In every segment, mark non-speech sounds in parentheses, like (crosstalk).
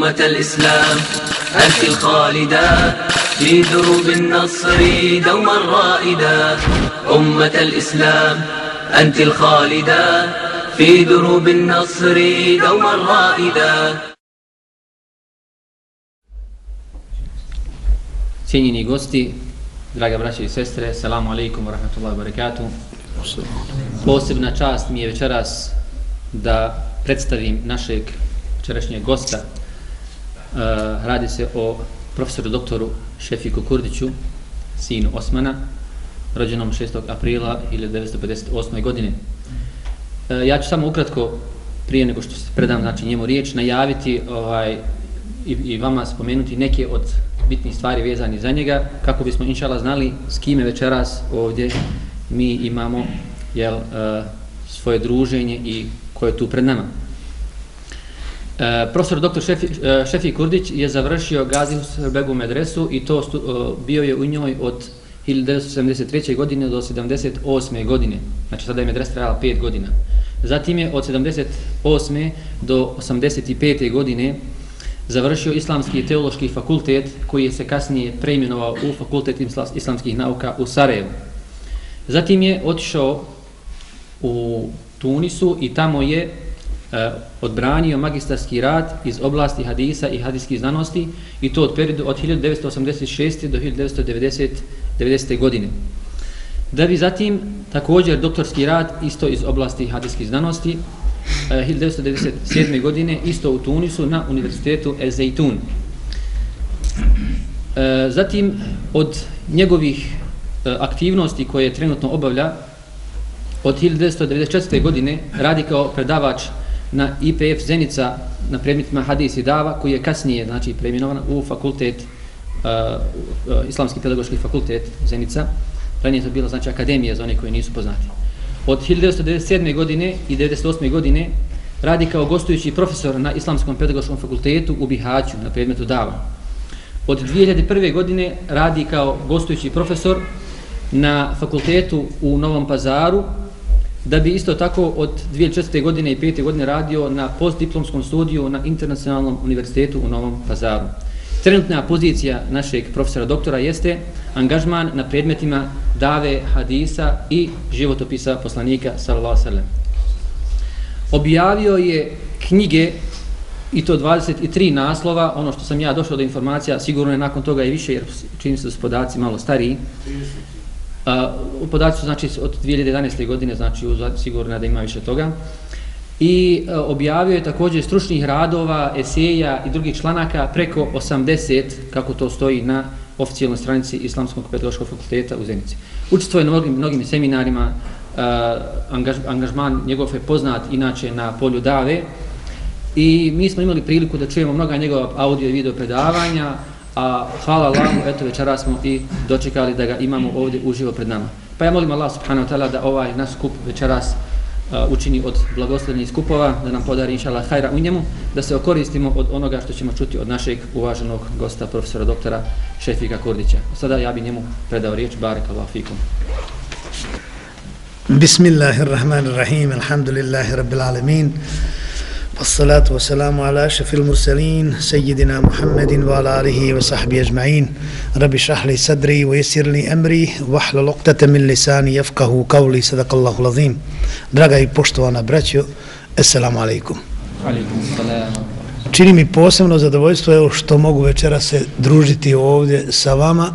أمة الإسلام أنت الخالدة في دروب النصر دوما رائدا أمة الإسلام أنت الخالدة في دروب النصر دوما رائدا Cijenjeni gosti, draga braće i sestre, salamu alaikum wa rahmatullahi wa barakatuh. Posebna čast mi je večeras da predstavim našeg večerašnjeg gosta. Uh, radi se o profesoru doktoru Šefiku Kurdiću, sinu Osmana, rođenom 6. aprila 1958. godine. Uh, ja ću samo ukratko, prije nego što se predam znači, njemu riječ, najaviti ovaj, i, i vama spomenuti neke od bitnih stvari vezani za njega, kako bismo inšala znali s kime večeras ovdje mi imamo jel, uh, svoje druženje i ko je tu pred nama. E, profesor dr. Šefi, e, Šefi Kurdić je završio Gazinu Srbegu medresu i to stu, e, bio je u njoj od 1973. godine do 78. godine. Znači sada je medresa trajala 5 godina. Zatim je od 78. do 85. godine završio Islamski teološki fakultet koji je se kasnije preimenovao u Fakultet islamskih nauka u Sarajevu. Zatim je otišao u Tunisu i tamo je E, odbranio magistarski rad iz oblasti hadisa i hadijskih znanosti i to od periodu od 1986. do 1990. godine. Da bi zatim također doktorski rad isto iz oblasti hadijskih znanosti e, 1997. godine isto u Tunisu na univerzitetu Ezeitun. E, zatim od njegovih e, aktivnosti koje trenutno obavlja od 1994. godine radi kao predavač na IPF Zenica na predmetima Hadis i Dava koji je kasnije znači preimenovan u fakultet uh, uh Islamski pedagoški fakultet Zenica. Ranije to bila znači akademija za one koji nisu poznati. Od 1997. godine i 1998. godine radi kao gostujući profesor na Islamskom pedagoškom fakultetu u Bihaću na predmetu Dava. Od 2001. godine radi kao gostujući profesor na fakultetu u Novom Pazaru, da bi isto tako od 2004. godine i 5. godine radio na postdiplomskom studiju na Internacionalnom univerzitetu u Novom Pazaru. Trenutna pozicija našeg profesora doktora jeste angažman na predmetima dave hadisa i životopisa poslanika sallallahu sallam. Objavio je knjige i to 23 naslova, ono što sam ja došao do informacija, sigurno je nakon toga i više, jer čini se da su podaci malo stariji u podaci su znači od 2011. godine, znači sigurno da ima više toga i e, objavio je također stručnih radova, eseja i drugih članaka preko 80, kako to stoji na oficijalnoj stranici Islamskog pedagoškog fakulteta u Zenici. Učestvuje na mnogim, mnogim seminarima, e, angaž, angažman njegov je poznat inače na polju dave i mi smo imali priliku da čujemo mnoga njegova audio i video predavanja, a hvala Allahu, eto večera smo i dočekali da ga imamo ovdje uživo pred nama. Pa ja molim Allah subhanahu wa ta'ala da ovaj nas skup večeras uh, učini od blagoslovljenih skupova, da nam podari inšala hajra u njemu, da se okoristimo od onoga što ćemo čuti od našeg uvaženog gosta, profesora doktora Šefika Kurdića. Sada ja bi njemu predao riječ, barek Allah fikum. Bismillahirrahmanirrahim, alhamdulillahi rabbil alemin. والصلاة والسلام على أشرف المرسلين سيدنا محمد وعلى آله وصحبه أجمعين رب اشرح لي صدري ويسر لي أمري واحلل عقدة من لساني يفقهوا قولي صدق الله العظيم Draga i poštovana braćo, assalamu alaikum. Alaikum salam. Čini mi posebno zadovoljstvo evo što mogu večera se družiti ovdje sa vama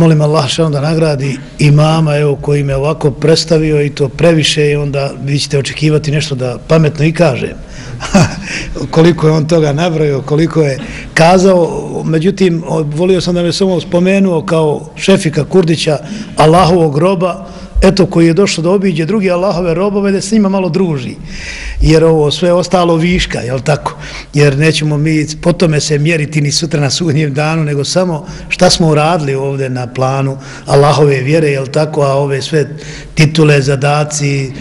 molim Allah še onda nagradi imama evo koji me ovako predstavio i to previše i onda vi ćete očekivati nešto da pametno i kažem. (laughs) Koliko je on toga nabrojio koliko je kazao međutim volio sam da me samo spomenuo kao šefika Kurdića Allahovog groba eto koji je došao da obiđe drugi Allahove robove da se njima malo druži. Jer ovo sve ostalo viška jel tako? Jer nećemo mi po tome se mjeriti ni sutra na sudnjem danu nego samo šta smo uradili ovdje na planu Allahove vjere jel tako? A ove sve titule, zadaci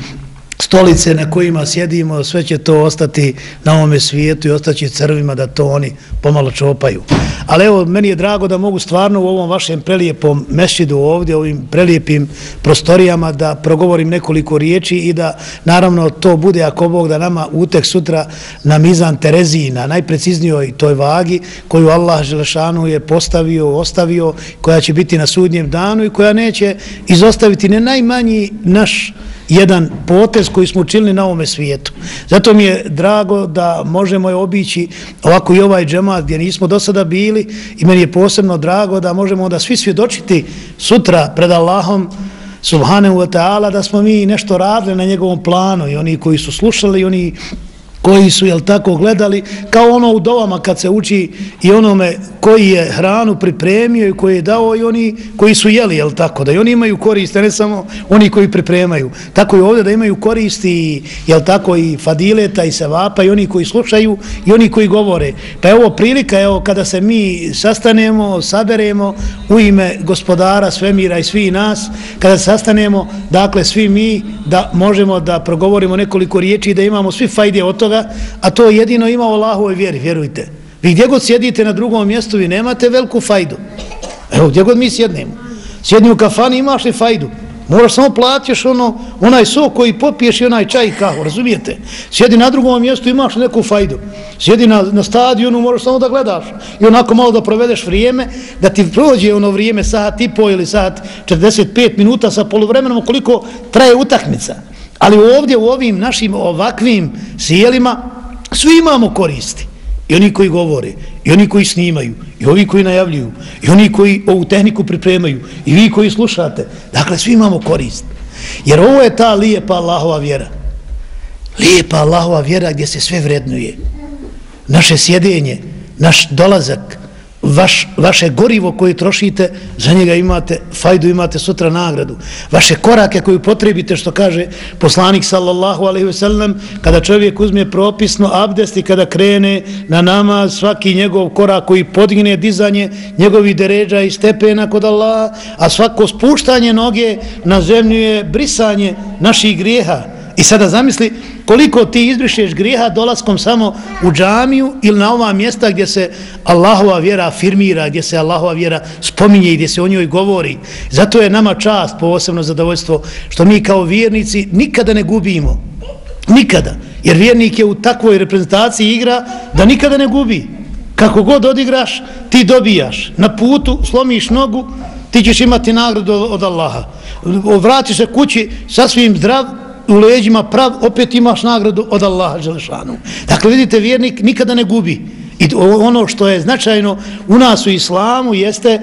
stolice na kojima sjedimo, sve će to ostati na ovome svijetu i ostaći crvima da to oni pomalo čopaju. Ali evo, meni je drago da mogu stvarno u ovom vašem prelijepom mešidu ovdje, ovim prelijepim prostorijama da progovorim nekoliko riječi i da naravno to bude ako Bog da nama utek sutra na Mizan Terezina, najpreciznijoj toj vagi koju Allah Želešanu je postavio, ostavio, koja će biti na sudnjem danu i koja neće izostaviti ne najmanji naš jedan potez koji smo učinili na ovome svijetu. Zato mi je drago da možemo je obići ovako i ovaj džemat gdje nismo do sada bili i meni je posebno drago da možemo da svi svjedočiti sutra pred Allahom subhanahu wa ta'ala da smo mi nešto radili na njegovom planu i oni koji su slušali i oni koji su, jel tako, gledali, kao ono u dovama kad se uči i onome koji je hranu pripremio i koji je dao i oni koji su jeli, jel tako, da i oni imaju koriste, ne samo oni koji pripremaju. Tako i ovdje da imaju koristi, jel tako, i fadileta i sevapa i oni koji slušaju i oni koji govore. Pa je ovo prilika, evo, kada se mi sastanemo, saberemo u ime gospodara svemira i svi nas, kada se sastanemo, dakle, svi mi, da možemo da progovorimo nekoliko riječi i da imamo svi fajde od toga, a to jedino ima u Allahovoj vjeri, vjerujte. Vi gdje god sjedite na drugom mjestu, vi nemate veliku fajdu. Evo, gdje god mi sjednemo. Sjedni u kafani, imaš li fajdu? Moraš samo platiš ono, onaj sok koji popiješ i onaj čaj i kahu, razumijete? Sjedi na drugom mjestu, imaš neku fajdu. Sjedi na, na stadionu, moraš samo da gledaš. I onako malo da provedeš vrijeme, da ti prođe ono vrijeme, sat i po ili sat 45 minuta sa polovremenom, koliko traje utakmica. Ali ovdje u ovim našim ovakvim sjelima svi imamo koristi. I oni koji govore, i oni koji snimaju, i ovi koji najavljuju, i oni koji ovu tehniku pripremaju, i vi koji slušate. Dakle, svi imamo korist. Jer ovo je ta lijepa Allahova vjera. Lijepa Allahova vjera gdje se sve vrednuje. Naše sjedenje, naš dolazak, vaš, vaše gorivo koje trošite, za njega imate fajdu, imate sutra nagradu. Vaše korake koje potrebite, što kaže poslanik sallallahu alaihi ve sellem, kada čovjek uzme propisno abdest i kada krene na nama svaki njegov korak koji podigne dizanje njegovi deređa i stepena kod Allaha, a svako spuštanje noge na zemlju je brisanje naših grijeha. I sada zamisli koliko ti izbrišeš grijeha dolaskom samo u džamiju ili na ova mjesta gdje se Allahova vjera afirmira, gdje se Allahova vjera spominje i gdje se o njoj govori. Zato je nama čast, posebno zadovoljstvo, što mi kao vjernici nikada ne gubimo. Nikada. Jer vjernik je u takvoj reprezentaciji igra da nikada ne gubi. Kako god odigraš, ti dobijaš. Na putu slomiš nogu, ti ćeš imati nagradu od Allaha. Vratiš se kući sasvim zdrav, u leđima prav, opet imaš nagradu od Allaha Želešanu. Dakle, vidite, vjernik nikada ne gubi. I ono što je značajno u nas u islamu jeste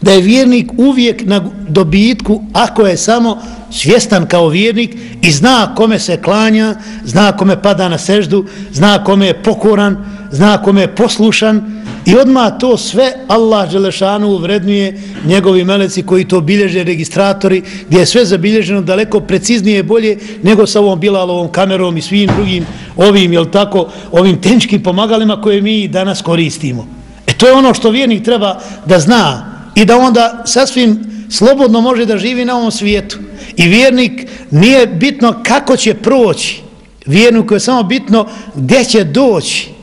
da je vjernik uvijek na dobitku ako je samo svjestan kao vjernik i zna kome se klanja, zna kome pada na seždu, zna kome je pokoran, zna kome je poslušan, I odma to sve Allah Želešanu uvrednuje njegovi meleci koji to bilježe registratori gdje je sve zabilježeno daleko preciznije i bolje nego sa ovom Bilalovom kamerom i svim drugim ovim, jel tako, ovim tenčkim pomagalima koje mi danas koristimo. E to je ono što vjernik treba da zna i da onda sasvim slobodno može da živi na ovom svijetu. I vjernik nije bitno kako će proći. Vjerniku je samo bitno gdje će doći.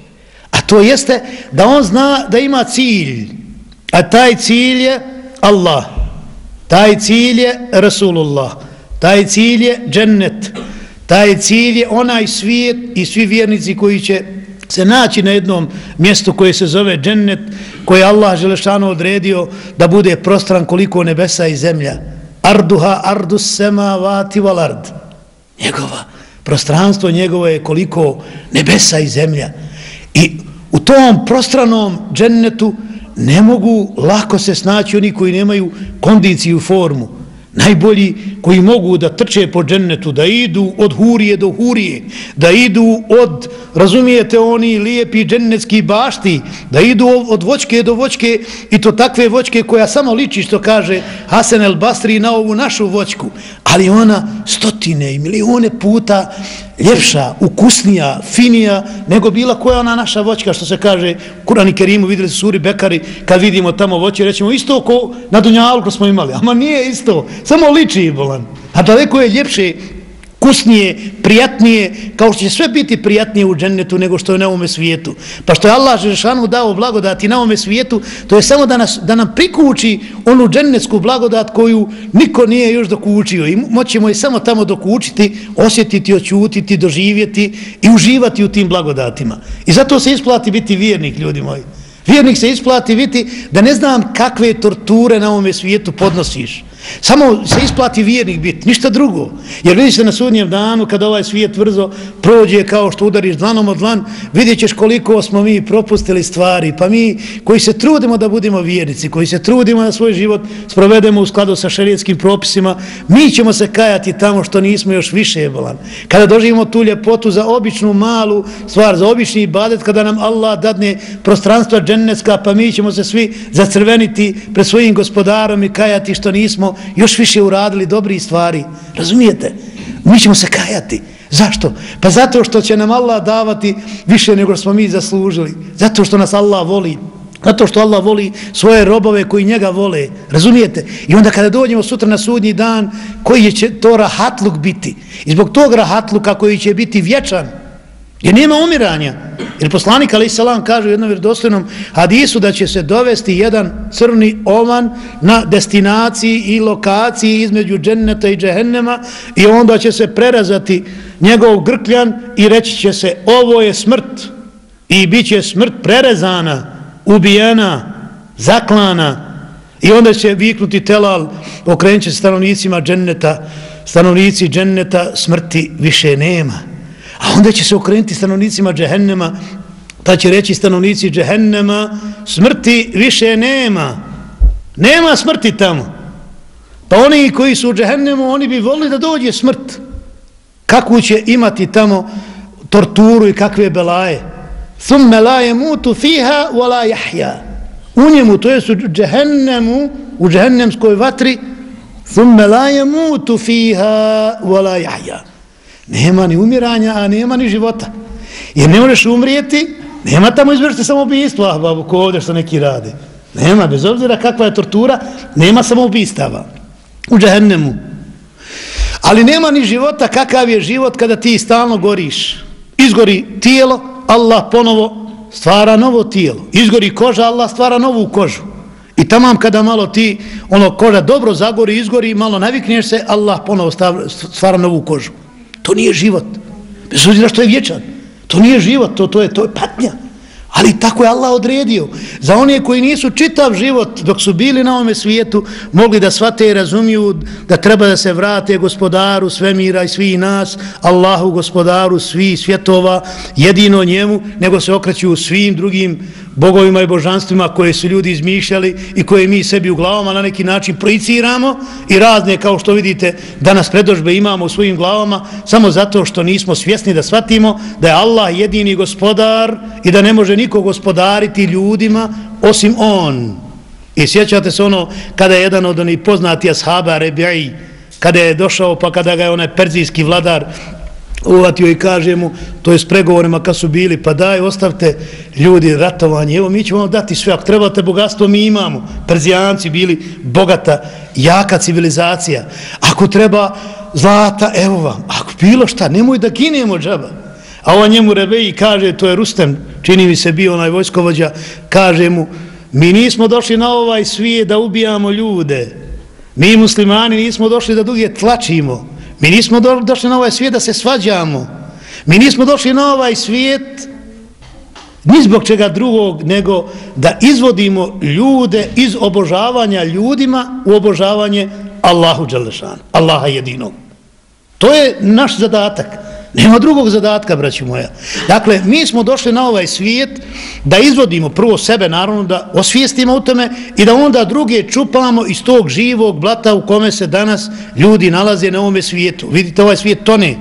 A to jeste da on zna da ima cilj. A taj cilj je Allah. Taj cilj je Rasulullah. Taj cilj je džennet. Taj cilj je onaj svijet i svi vjernici koji će se naći na jednom mjestu koje se zove džennet, koje Allah Želešano odredio da bude prostran koliko nebesa i zemlja. Arduha ardus sema vati valard. Njegova prostranstvo njegovo je koliko nebesa i zemlja. I u tom prostranom džennetu ne mogu lako se snaći oni koji nemaju kondiciju formu. Najbolji koji mogu da trče po džennetu, da idu od hurije do hurije, da idu od, razumijete, oni lijepi džennetski bašti, da idu od voćke do voćke i to takve voćke koja samo liči što kaže Hasan el Basri na ovu našu voćku, ali ona stotine i milione puta ljepša, ukusnija, finija nego bila koja ona naša voćka što se kaže Kurani Kerimu vidjeli suri Bekari kad vidimo tamo voće rećemo isto ko na Dunjalu smo imali, ama nije isto samo liči bolan, a daleko je ljepše kusnije, prijatnije, kao što će sve biti prijatnije u džennetu nego što je na ovome svijetu. Pa što je Allah Žešanu dao blagodati na ovome svijetu, to je samo da, nas, da nam prikući onu džennetsku blagodat koju niko nije još dokučio i moćemo je samo tamo dokučiti, osjetiti, očutiti, doživjeti i uživati u tim blagodatima. I zato se isplati biti vjernik, ljudi moji. Vjernik se isplati biti da ne znam kakve torture na ovome svijetu podnosiš. Samo se isplati vjernik biti, ništa drugo. Jer vidi se na sudnjem danu, kada ovaj svijet vrzo prođe kao što udariš dlanom od dlan, vidjet ćeš koliko smo mi propustili stvari. Pa mi koji se trudimo da budemo vjernici, koji se trudimo da svoj život sprovedemo u skladu sa šarijetskim propisima, mi ćemo se kajati tamo što nismo još više jebolan. Kada doživimo tu ljepotu za običnu malu stvar, za obični ibadet, kada nam Allah dadne prostranstva dženneska, pa mi ćemo se svi zacrveniti pred svojim gospodarom i kajati što nismo još više uradili dobri stvari. Razumijete? Mi ćemo se kajati. Zašto? Pa zato što će nam Allah davati više nego smo mi zaslužili. Zato što nas Allah voli. Zato što Allah voli svoje robove koji njega vole. Razumijete? I onda kada dođemo sutra na sudnji dan, koji će to rahatluk biti? I zbog tog rahatluka koji će biti vječan, Jer nema umiranja. Jer poslanik Ali Salam kaže u jednom vjerodostojnom hadisu da će se dovesti jedan crni oman na destinaciji i lokaciji između dženneta i džehennema i onda će se prerazati njegov grkljan i reći će se ovo je smrt i bit će smrt prerezana, ubijena, zaklana i onda će viknuti telal, okrenut će se stanovnicima dženneta, stanovnici dženneta smrti više nema. A onda će se okrenuti stanovnicima džehennema, pa će reći stanovnici džehennema, smrti više nema. Nema smrti tamo. Pa oni koji su u džehennemu, oni bi volili da dođe smrt. Kakvu će imati tamo torturu i kakve belaje. Thumme la je mutu fiha wa la jahja. U njemu, to je u džehennemu, u džehennemskoj vatri, thumme la je mutu fiha wa la jahja. Nema ni umiranja, a nema ni života. Jer ne možeš umrijeti, nema tamo izvršiti samobijstvo, ah, babu, ko ovdje što neki rade. Nema, bez obzira kakva je tortura, nema samoubistava. u džahennemu. Ali nema ni života, kakav je život kada ti stalno goriš. Izgori tijelo, Allah ponovo stvara novo tijelo. Izgori koža, Allah stvara novu kožu. I tamam kada malo ti, ono koža dobro zagori, izgori, malo navikneš se, Allah ponovo stvara novu kožu. To nije život. Bez obzira što je vječan. To nije život, to, to, je, to je patnja. Ali tako je Allah odredio. Za one koji nisu čitav život dok su bili na ovome svijetu, mogli da shvate i razumiju da treba da se vrate gospodaru svemira i svih nas, Allahu gospodaru svih svjetova, jedino njemu, nego se okreću svim drugim bogovima i božanstvima koje su ljudi izmišljali i koje mi sebi u glavama na neki način projiciramo i razne, kao što vidite, danas predožbe imamo u svojim glavama, samo zato što nismo svjesni da shvatimo da je Allah jedini gospodar i da ne može niko gospodariti ljudima osim On. I sjećate se ono kada je jedan od onih poznati ashaba Rebi'i, kada je došao pa kada ga je onaj perzijski vladar uvatio i kaže mu, to je s pregovorima kad su bili, pa daj, ostavte ljudi ratovanje, evo mi ćemo vam dati sve, ako trebate bogatstvo, mi imamo. Perzijanci bili bogata, jaka civilizacija. Ako treba zlata, evo vam. Ako bilo šta, nemoj da ginemo džaba. A ova njemu rebeji kaže, to je Rustem, čini mi se bio onaj vojskovođa, kaže mu, mi nismo došli na ovaj svijet da ubijamo ljude. Mi muslimani nismo došli da druge tlačimo. Mi nismo došli na ovaj svijet da se svađamo. Mi nismo došli na ovaj svijet ni zbog čega drugog, nego da izvodimo ljude iz obožavanja ljudima u obožavanje Allahu Đalešanu, Allaha jedinog. To je naš zadatak. Nema drugog zadatka, braći moja. Dakle, mi smo došli na ovaj svijet da izvodimo prvo sebe, naravno, da osvijestimo u tome i da onda druge čupamo iz tog živog blata u kome se danas ljudi nalaze na ovome svijetu. Vidite, ovaj svijet tone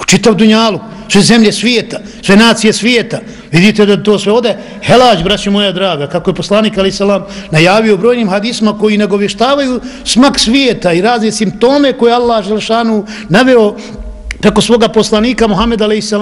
u čitav dunjalu, sve zemlje svijeta, sve nacije svijeta. Vidite da to sve ode. Helać, braći moja draga, kako je poslanik Ali Salam najavio brojnim hadisma koji nagovještavaju smak svijeta i razne simptome koje Allah Želšanu naveo preko svoga poslanika Muhameda a.s.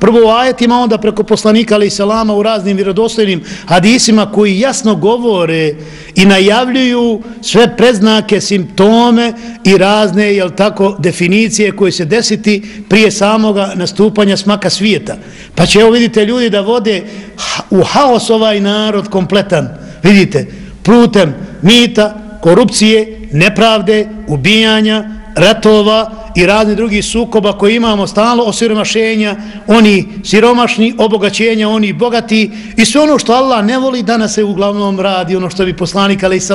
prvo u ajetima, onda preko poslanika a.s. u raznim vjerodostojnim hadisima koji jasno govore i najavljuju sve preznake, simptome i razne, jel tako, definicije koje se desiti prije samoga nastupanja smaka svijeta. Pa će evo vidite ljudi da vode u haos ovaj narod kompletan, vidite, putem mita, korupcije, nepravde, ubijanja, ratova i razni drugi sukoba koji imamo stalno osiromašenja, oni siromašni, obogaćenja, oni bogati i sve ono što Allah ne voli danas se uglavnom radi, ono što bi poslanik a.s.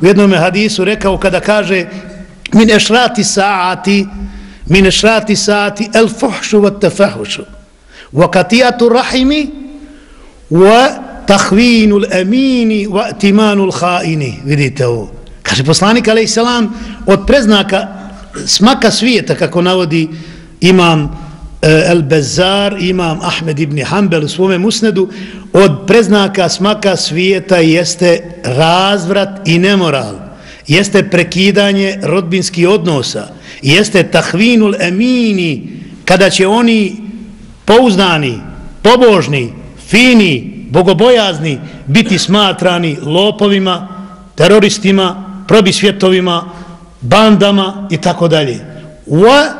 u jednom hadisu rekao kada kaže min ešrati saati min ešrati saati el fuhšu wa tefahušu wa katijatu rahimi wa tahvinu l'amini wa timanu l'haini vidite ovo kaže poslanik alaih od preznaka smaka svijeta, kako navodi imam El Bezar, imam Ahmed ibn Hanbel u svome musnedu, od preznaka smaka svijeta jeste razvrat i nemoral, jeste prekidanje rodbinskih odnosa, jeste tahvinul emini, kada će oni pouznani, pobožni, fini, bogobojazni biti smatrani lopovima, teroristima, probisvjetovima, bandama i tako dalje. Wa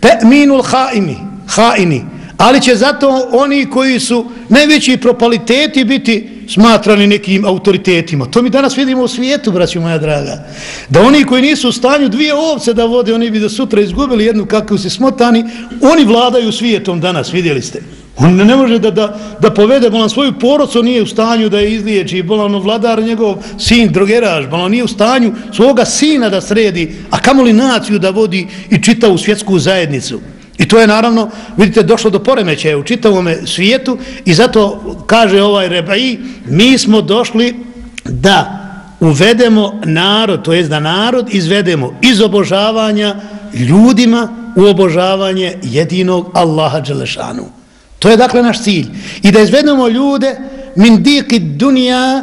ta'minul khaimi, khaini. Ali će zato oni koji su najveći propaliteti biti smatrani nekim autoritetima. To mi danas vidimo u svijetu, braću moja draga. Da oni koji nisu u stanju dvije ovce da vode, oni bi da sutra izgubili jednu kakvu se smotani, oni vladaju svijetom danas, vidjeli ste. On ne može da, da, da povede, bolan svoju porodcu nije u stanju da je izliječi, bolan vladar njegov sin, drogeraž, bolan nije u stanju svoga sina da sredi, a kamoli naciju da vodi i čita u svjetsku zajednicu. I to je naravno, vidite, došlo do poremećaja u čitavome svijetu i zato kaže ovaj rebai, mi smo došli da uvedemo narod, to jest da narod izvedemo iz obožavanja ljudima u obožavanje jedinog Allaha Đelešanu. To je dakle naš cilj. I da izvedemo ljude min diki dunija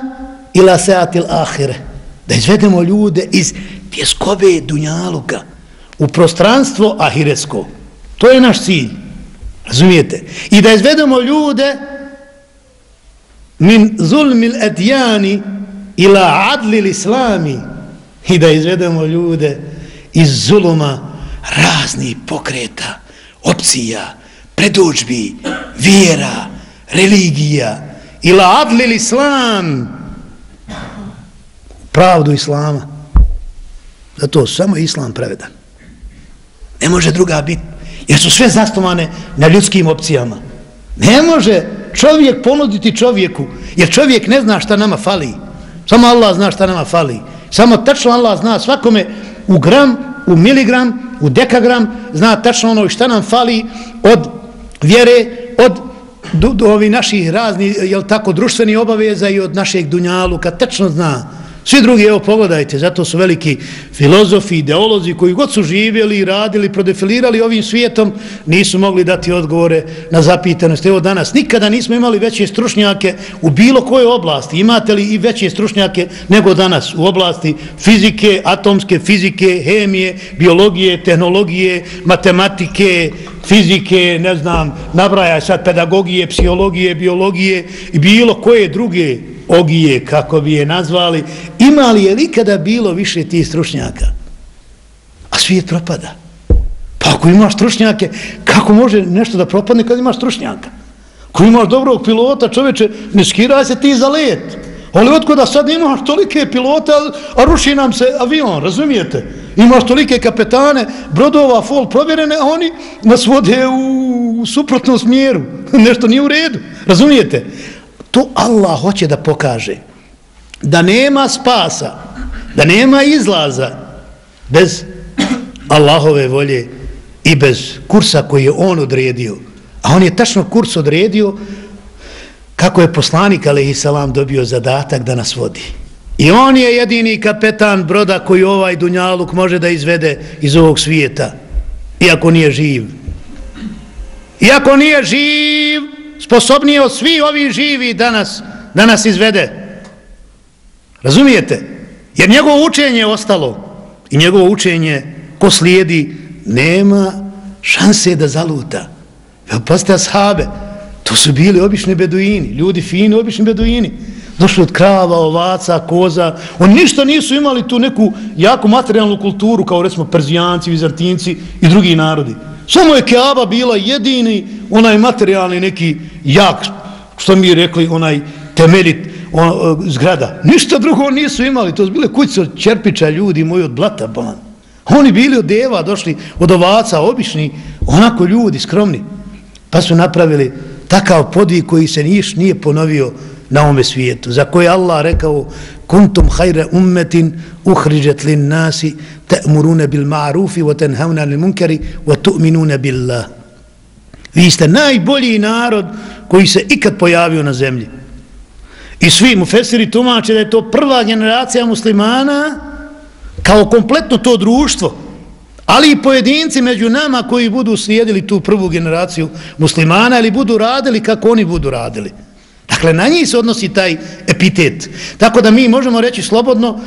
ila seatil ahire. Da izvedemo ljude iz tjeskobe dunjaluka u prostranstvo ahiresko. To je naš cilj. Razumijete? I da izvedemo ljude min zulmil etjani ila adlil islami i da izvedemo ljude iz zuluma raznih pokreta, opcija, predođbi, vjera, religija, ila adlil islam, pravdu islama. Zato samo islam prevedan. Ne može druga biti, jer su sve zastovane na ljudskim opcijama. Ne može čovjek ponuditi čovjeku, jer čovjek ne zna šta nama fali. Samo Allah zna šta nama fali. Samo tačno Allah zna svakome u gram, u miligram, u dekagram, zna tačno ono šta nam fali od vjere od do, do ovih naših razni, jel tako, društveni obaveza i od našeg dunjalu, kad tečno zna Svi drugi, evo pogledajte, zato su veliki filozofi, ideolozi koji god su živjeli i radili, prodefilirali ovim svijetom, nisu mogli dati odgovore na zapitanost. Evo danas, nikada nismo imali veće stručnjake u bilo kojoj oblasti. Imate li i veće stručnjake nego danas u oblasti fizike, atomske fizike, hemije, biologije, tehnologije, matematike, fizike, ne znam, nabraja sad pedagogije, psihologije, biologije i bilo koje druge ogije, kako bi je nazvali, ima li je likada bilo više tih stručnjaka? A svijet propada. Pa ako imaš stručnjake, kako može nešto da propadne kad imaš stručnjaka? Ako imaš dobrog pilota, čoveče, ne skiraj se ti za let. Ali otko da sad imaš tolike pilote, a ruši nam se avion, razumijete? Imaš tolike kapetane, brodova, fol, provjerene, a oni nas vode u suprotnom smjeru. (laughs) Nešto nije u redu, razumijete? To Allah hoće da pokaže da nema spasa, da nema izlaza bez Allahove volje i bez kursa koji je on odredio. A on je tačno kurs odredio kako je poslanik alaihi salam dobio zadatak da nas vodi. I on je jedini kapetan broda koji ovaj dunjaluk može da izvede iz ovog svijeta. Iako nije živ. Iako nije živ, sposobniji od svi ovi živi danas, da nas izvede. Razumijete? Jer njegovo učenje je ostalo. I njegovo učenje, ko slijedi, nema šanse da zaluta. Evo, poste ashabe, to su bili obični beduini, ljudi fini, obični beduini. Došli od krava, ovaca, koza. Oni ništa nisu imali tu neku jaku materijalnu kulturu, kao recimo Perzijanci, Vizantinci i drugi narodi. Samo je Keaba bila jedini onaj materijalni neki jak, što mi rekli, onaj temeljit on, e, zgrada. Ništa drugo nisu imali, to su bile kuće od čerpića ljudi moji od blata ban. Oni bili od deva, došli od ovaca, obični, onako ljudi, skromni. Pa su napravili takav podvig koji se niš nije ponovio na ovome svijetu, za koje Allah rekao kuntum hajre ummetin uhriđet lin nasi te'murune bil ma'rufi wa tenhavna lil munkari wa tu'minune billah. Vi ste najbolji narod koji se ikad pojavio na zemlji. I svi mu fesiri tumače da je to prva generacija muslimana kao kompletno to društvo, ali i pojedinci među nama koji budu slijedili tu prvu generaciju muslimana ili budu radili kako oni budu radili. Dakle, na njih se odnosi taj epitet. Tako da mi možemo reći slobodno,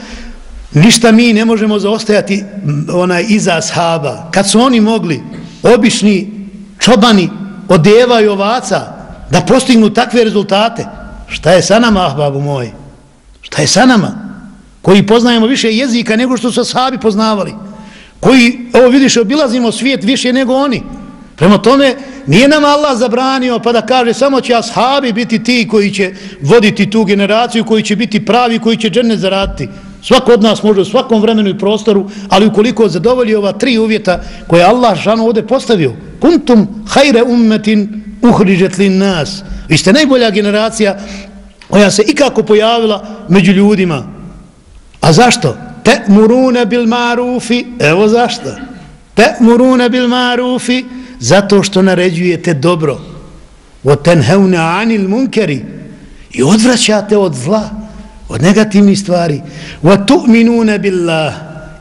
ništa mi ne možemo zaostajati onaj iza ashaba. Kad su oni mogli, obični čobani odevaju ovaca, da postignu takve rezultate, šta je sa nama, ahbabu moj? Šta je sa nama? Koji poznajemo više jezika nego što su ashabi poznavali. Koji, evo vidiš, obilazimo svijet više nego oni. Prema tome, nije nam Allah zabranio pa da kaže samo će ashabi biti ti koji će voditi tu generaciju, koji će biti pravi, koji će džene zaraditi. Svako od nas može u svakom vremenu i prostoru, ali ukoliko zadovolji ova tri uvjeta koje Allah žano ovdje postavio, kuntum hajre ummetin uhrižet li nas. Vi ste najbolja generacija koja se ikako pojavila među ljudima. A zašto? Te murune bil marufi, evo zašto? Te murune bil marufi, zato što naređujete dobro. O anil munkeri i odvraćate od zla od negativnih stvari. O tu'minune billah.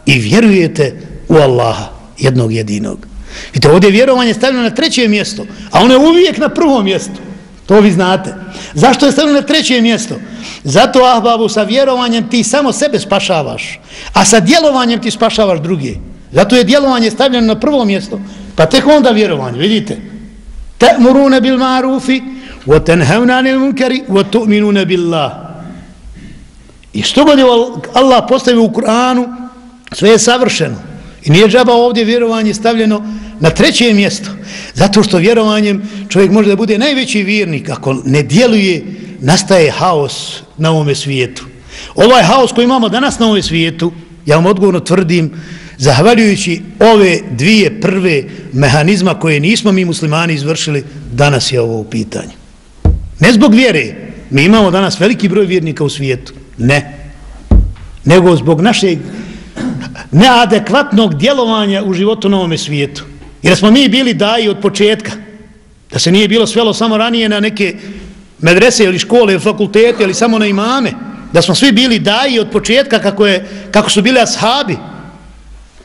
I vjerujete u Allaha jednog jedinog. I to ovdje vjerovanje stavljeno na treće mjesto a ono je uvijek na prvom mjestu. To vi znate. Zašto je stavljeno na treće mjesto? Zato ahbabu sa vjerovanjem ti samo sebe spašavaš a sa djelovanjem ti spašavaš druge zato je djelovanje stavljeno na prvo mjesto Pa tek onda vjerovanje, vidite. Ta'murune bil marufi, wa tenhevna 'anil munkari, wa tu'minune billah. I što god je Allah postavio u Kur'anu, sve je savršeno. I nije džaba ovdje vjerovanje stavljeno na treće mjesto. Zato što vjerovanjem čovjek može da bude najveći vjernik. Ako ne djeluje, nastaje haos na ovome svijetu. Ovaj haos koji imamo danas na ovome svijetu, ja vam odgovorno tvrdim, Zahvaljujući ove dvije prve mehanizma koje nismo mi muslimani izvršili, danas je ovo u pitanju. Ne zbog vjere, mi imamo danas veliki broj vjernika u svijetu, ne. Nego zbog našeg neadekvatnog djelovanja u životu na ovome svijetu. Jer smo mi bili daji od početka, da se nije bilo svelo samo ranije na neke medrese ili škole ili fakultete ili samo na imame, da smo svi bili daji od početka kako, je, kako su bili ashabi,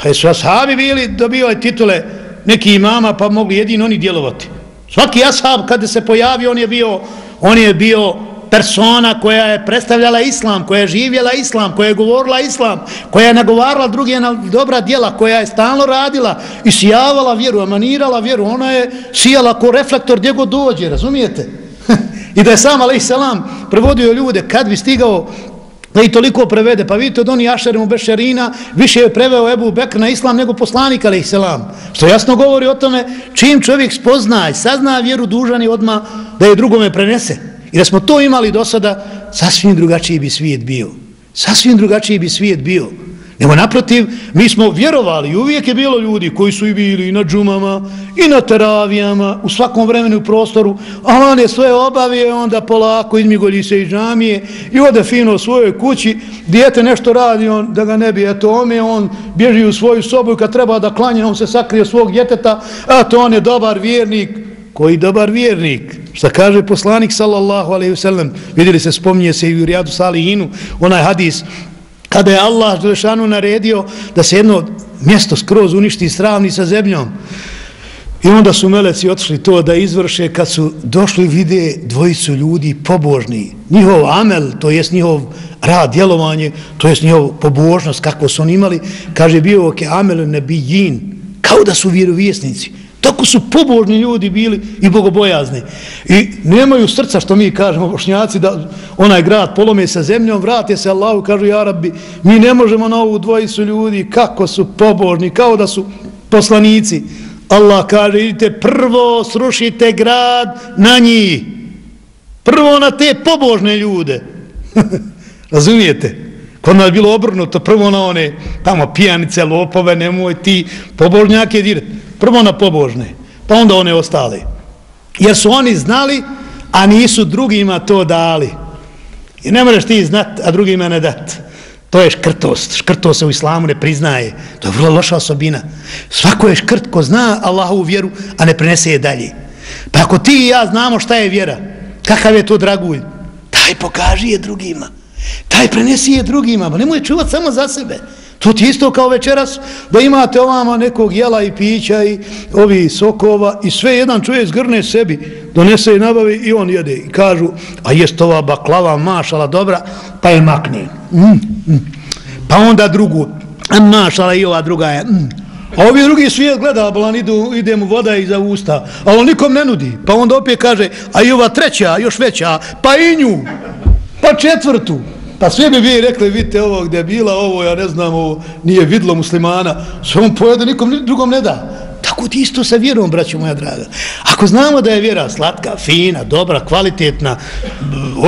Pa jesu ashabi bili dobivali titule neki imama pa mogli jedino oni djelovati. Svaki ashab kada se pojavio on je bio on je bio persona koja je predstavljala islam, koja je živjela islam, koja je govorila islam, koja je nagovarala druge na dobra djela, koja je stalno radila i sijavala vjeru, amanirala vjeru, ona je sijala ko reflektor gdje god dođe, razumijete? (laughs) I da je sam, alaih selam, prevodio ljude, kad bi stigao da i toliko prevede. Pa vidite od oni Ašerimu Bešerina više je preveo Ebu Bekr na islam nego poslanik, ali selam. Što jasno govori o tome, čim čovjek spozna i sazna vjeru dužan je odmah da je drugome prenese. I da smo to imali do sada, sasvim drugačiji bi svijet bio. Sasvim drugačiji bi svijet bio. Nego naprotiv, mi smo vjerovali i uvijek je bilo ljudi koji su i bili i na džumama, i na teravijama, u svakom vremenu u prostoru, a on je sve obavije, onda polako izmigolji se iz džamije i ode fino u svojoj kući, dijete nešto radi, on, da ga ne bi, eto ome, on bježi u svoju sobu i kad treba da klanje, on se sakrije svog djeteta, eto on je dobar vjernik, koji dobar vjernik, šta kaže poslanik sallallahu alaihi wasallam, vidjeli se, spominje se i u Rijadu Salihinu, onaj hadis, kada je Allah Đelešanu naredio da se jedno mjesto skroz uništi sravni sa zemljom. I onda su meleci otišli to da izvrše kad su došli vide dvojicu ljudi pobožni. Njihov amel, to jest njihov rad, djelovanje, to jest njihov pobožnost, kako su oni imali, kaže bio ke amel nebijin, kao da su vjerovjesnici. Tako su pobožni ljudi bili i bogobojazni. I nemaju srca, što mi kažemo, bošnjaci, da onaj grad polome sa zemljom, vrate se Allahu, kažu, ja rabbi, mi ne možemo na ovu dvojicu ljudi, kako su pobožni, kao da su poslanici. Allah kaže, idite prvo, srušite grad na njih. Prvo na te pobožne ljude. (laughs) Razumijete? Kod nas bilo obrnuto, prvo na one tamo pijanice, lopove, nemoj ti pobožnjake dirati. Prvo na pobožne, pa onda one ostale. Jer su oni znali, a nisu drugima to dali. I ne moraš ti znat, a drugima ne dat. To je škrtost. Škrtost se u islamu ne priznaje. To je vrlo loša osobina. Svako je škrt ko zna Allahovu vjeru, a ne prenese je dalje. Pa ako ti i ja znamo šta je vjera, kakav je to dragulj, daj pokaži je drugima. Taj prenesi je drugima, pa nemoj čuvat samo za sebe. To ti isto kao večeras, da imate ovama nekog jela i pića i ovi sokova i sve jedan čovjek zgrne sebi, donese i nabavi i on jede. I kažu, a jest ova baklava mašala dobra, pa je makne. Mm, mm. Pa onda drugu, mašala i ova druga je. Mm. A ovi drugi svijet gleda, bolan idu, ide mu voda iza usta, ali on nikom ne nudi. Pa onda opet kaže, a i ova treća, još veća, pa i nju, pa četvrtu. Pa sve bi vi rekli, vidite ovo gdje je bila, ovo ja ne znam, ovo nije vidlo muslimana, sve on pojede, nikom drugom ne da. Tako ti isto sa vjerom, braćo moja draga. Ako znamo da je vjera slatka, fina, dobra, kvalitetna,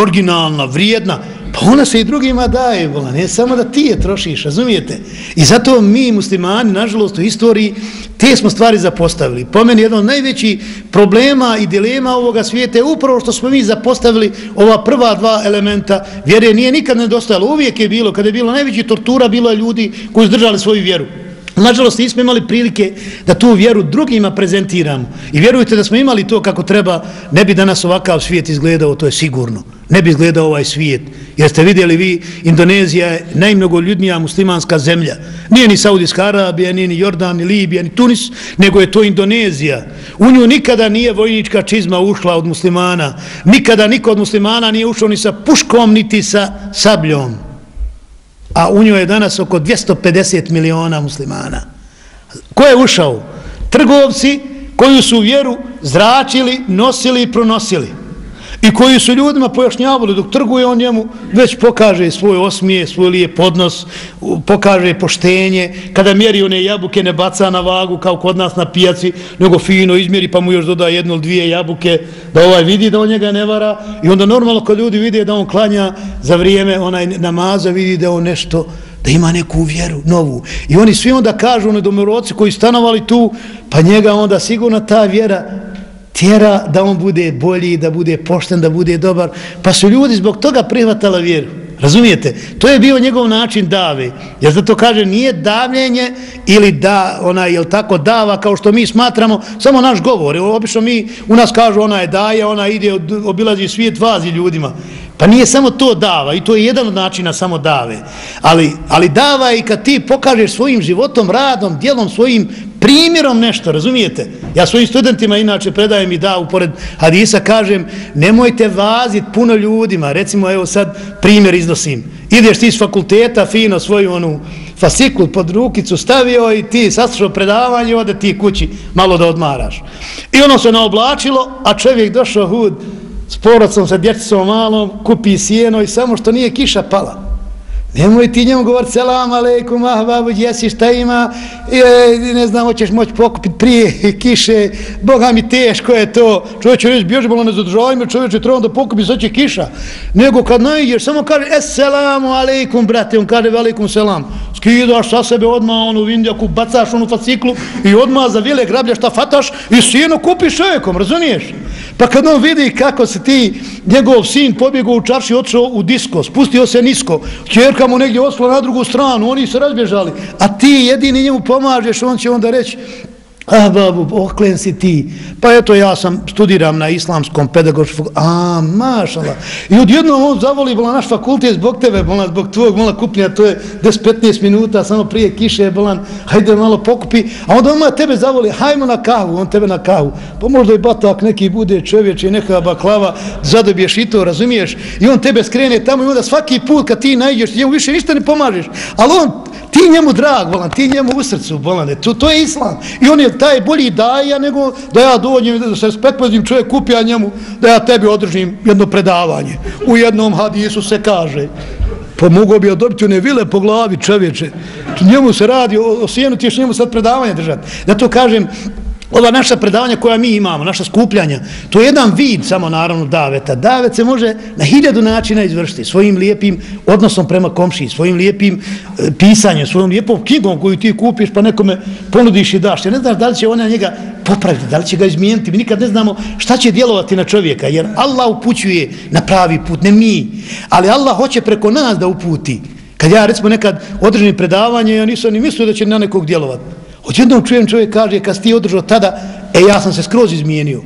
originalna, vrijedna, Pa ona se i drugima daje, bola, ne samo da ti je trošiš, razumijete? I zato mi muslimani, nažalost, u istoriji, te smo stvari zapostavili. Po meni, jedan od najvećih problema i dilema ovoga svijeta je upravo što smo mi zapostavili ova prva dva elementa. Vjere nije nikad nedostajalo, uvijek je bilo, kada je bilo najveći tortura, bilo je ljudi koji zdržali svoju vjeru. Nažalost, nismo imali prilike da tu vjeru drugima prezentiramo. I vjerujte da smo imali to kako treba, ne bi danas ovakav svijet izgledao, to je sigurno. Ne bi izgledao ovaj svijet. Jer ste vidjeli vi, Indonezija je najmnogoljudnija muslimanska zemlja. Nije ni Saudijska Arabija, nije ni Jordan, ni Libija, ni Tunis, nego je to Indonezija. U nju nikada nije vojnička čizma ušla od muslimana. Nikada niko od muslimana nije ušao ni sa puškom, niti sa sabljom a u njoj je danas oko 250 miliona muslimana. Ko je ušao? Trgovci koju su vjeru zračili, nosili i pronosili i koji su ljudima pojašnjavali dok trguje on njemu već pokaže svoj osmije, svoj lije podnos pokaže poštenje. Kada mjeri one jabuke ne baca na vagu kao kod nas na pijaci nego fino izmjeri pa mu još doda jednu ili dvije jabuke da ovaj vidi da on njega ne vara. I onda normalno kad ljudi vide da on klanja za vrijeme onaj namaza vidi da on nešto da ima neku vjeru novu. I oni svi onda kažu oni domoroci koji stanovali tu pa njega onda sigurno ta vjera tjera da on bude bolji, da bude pošten, da bude dobar, pa su ljudi zbog toga prihvatali vjeru. Razumijete? To je bio njegov način dave. Jer zato kaže, nije davljenje ili da, ona je tako dava kao što mi smatramo, samo naš govor. Obično mi, u nas kažu, ona je daje, ona ide, obilazi svijet, vazi ljudima. Pa nije samo to dava i to je jedan od načina samo dave. Ali, ali dava je i kad ti pokažeš svojim životom, radom, dijelom, svojim primjerom nešto, razumijete? Ja svojim studentima inače predajem i davu pored hadisa kažem nemojte vazit puno ljudima, recimo evo sad primjer iznosim. Ideš ti iz fakulteta, fino svoju onu fasikul pod rukicu stavio i ti saslušao predavanje, ode ti kući malo da odmaraš. I ono se naoblačilo, a čovjek došao hud s porodcom, sa dječicom malom, kupi sjeno i samo što nije kiša pala. Nemoj ti njemu govoriti selam aleikum, ah babu, jesi šta ima, e, ne znam, hoćeš moći pokupiti prije kiše, Boga mi teško je to. Čovjek će reći, bježi malo ne zadržavaj me, čovjek će trebam da pokupi, sad će kiša. Nego kad najdeš, samo kaže, es selamu aleikum, brate, on kaže, aleikum selam. Skidaš sa sebe odmah onu vindjaku, bacaš onu faciklu i odmah za vile grablja šta fataš i sinu kupiš čovjekom, razumiješ? Pa kad on vidi kako se ti, njegov sin pobjegao u čarši, otišao u disko, spustio se nisko, čerka mu negdje osla na drugu stranu, oni se razbježali, a ti jedini njemu pomažeš, on će onda reći, Ah, babu, oklen si ti. Pa eto, ja sam, studiram na islamskom pedagoškom, a, mašala. I odjedno on zavoli, bolan, naš fakultet zbog tebe, bolan, zbog tvojeg mala kupnja, to je 10-15 minuta, samo prije kiše, bolan, hajde malo pokupi. A onda on tebe zavoli, hajmo na kahu, on tebe na kahu. Pa možda i batak neki bude čovječ i neka baklava, zadobiješ i to, razumiješ? I on tebe skrene tamo i onda svaki put kad ti najđeš, njemu više ništa ne pomažeš. Ali on ti njemu drag, bolan, ti njemu u srcu, bolan, to, to je islam. I on je taj bolji daja nego da ja dođem, da se spekvazim čovjek kupi, a njemu, da ja tebi održim jedno predavanje. U jednom hadisu se kaže, pa mogo bi odobiti one vile po glavi čovječe. Njemu se radi o, o sjenu, ti ješ njemu sad predavanje držati. Zato kažem, ova naša predavanja koja mi imamo, naša skupljanja, to je jedan vid samo naravno daveta. Davet se može na hiljadu načina izvršiti svojim lijepim odnosom prema komšiji, svojim lijepim e, pisanjem, svojim lijepom knjigom koju ti kupiš pa nekome ponudiš i daš. Ja ne znaš da li će ona njega popraviti, da li će ga izmijeniti. Mi nikad ne znamo šta će djelovati na čovjeka, jer Allah upućuje na pravi put, ne mi. Ali Allah hoće preko nas da uputi. Kad ja recimo nekad održim predavanje, ja nisam ni mislio da će na nekog djelovati. Odjednom čujem čovjek kaže, kad si ti održao tada, e ja sam se skroz izmijenio.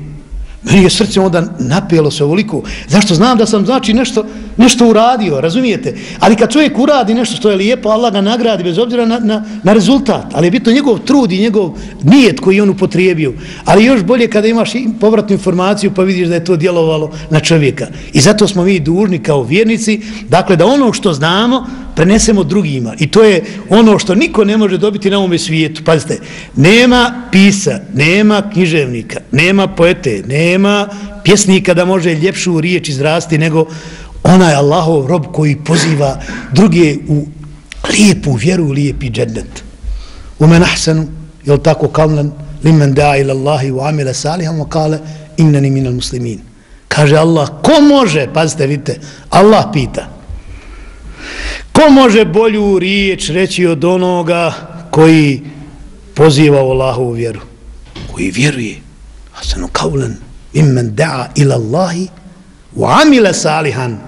Meni je srce onda napijelo se ovoliko. Zašto znam da sam znači nešto, nešto uradio, razumijete? Ali kad čovjek uradi nešto što je lijepo, Allah ga nagradi bez obzira na, na, na rezultat. Ali je bitno njegov trud i njegov nijet koji on upotrijebio. Ali još bolje kada imaš povratnu informaciju pa vidiš da je to djelovalo na čovjeka. I zato smo mi dužni kao vjernici, dakle da ono što znamo, prenesemo drugima. I to je ono što niko ne može dobiti na ovome svijetu. Pazite, nema pisa, nema književnika, nema poete, nema pjesnika da može ljepšu riječ izrasti nego onaj Allahov rob koji poziva druge u lijepu vjeru, u lijepi džennet. U men ahsanu, je tako kavlan, limen da ila Allahi u salihan wa kale, innani minal muslimin. Kaže Allah, ko može, pazite, vidite, Allah pita, Ko može bolju riječ reći od onoga koji poziva u Allahovu vjeru? Koji vjeruje. Hasanu kaulen immen da'a ila Allahi wa amila salihan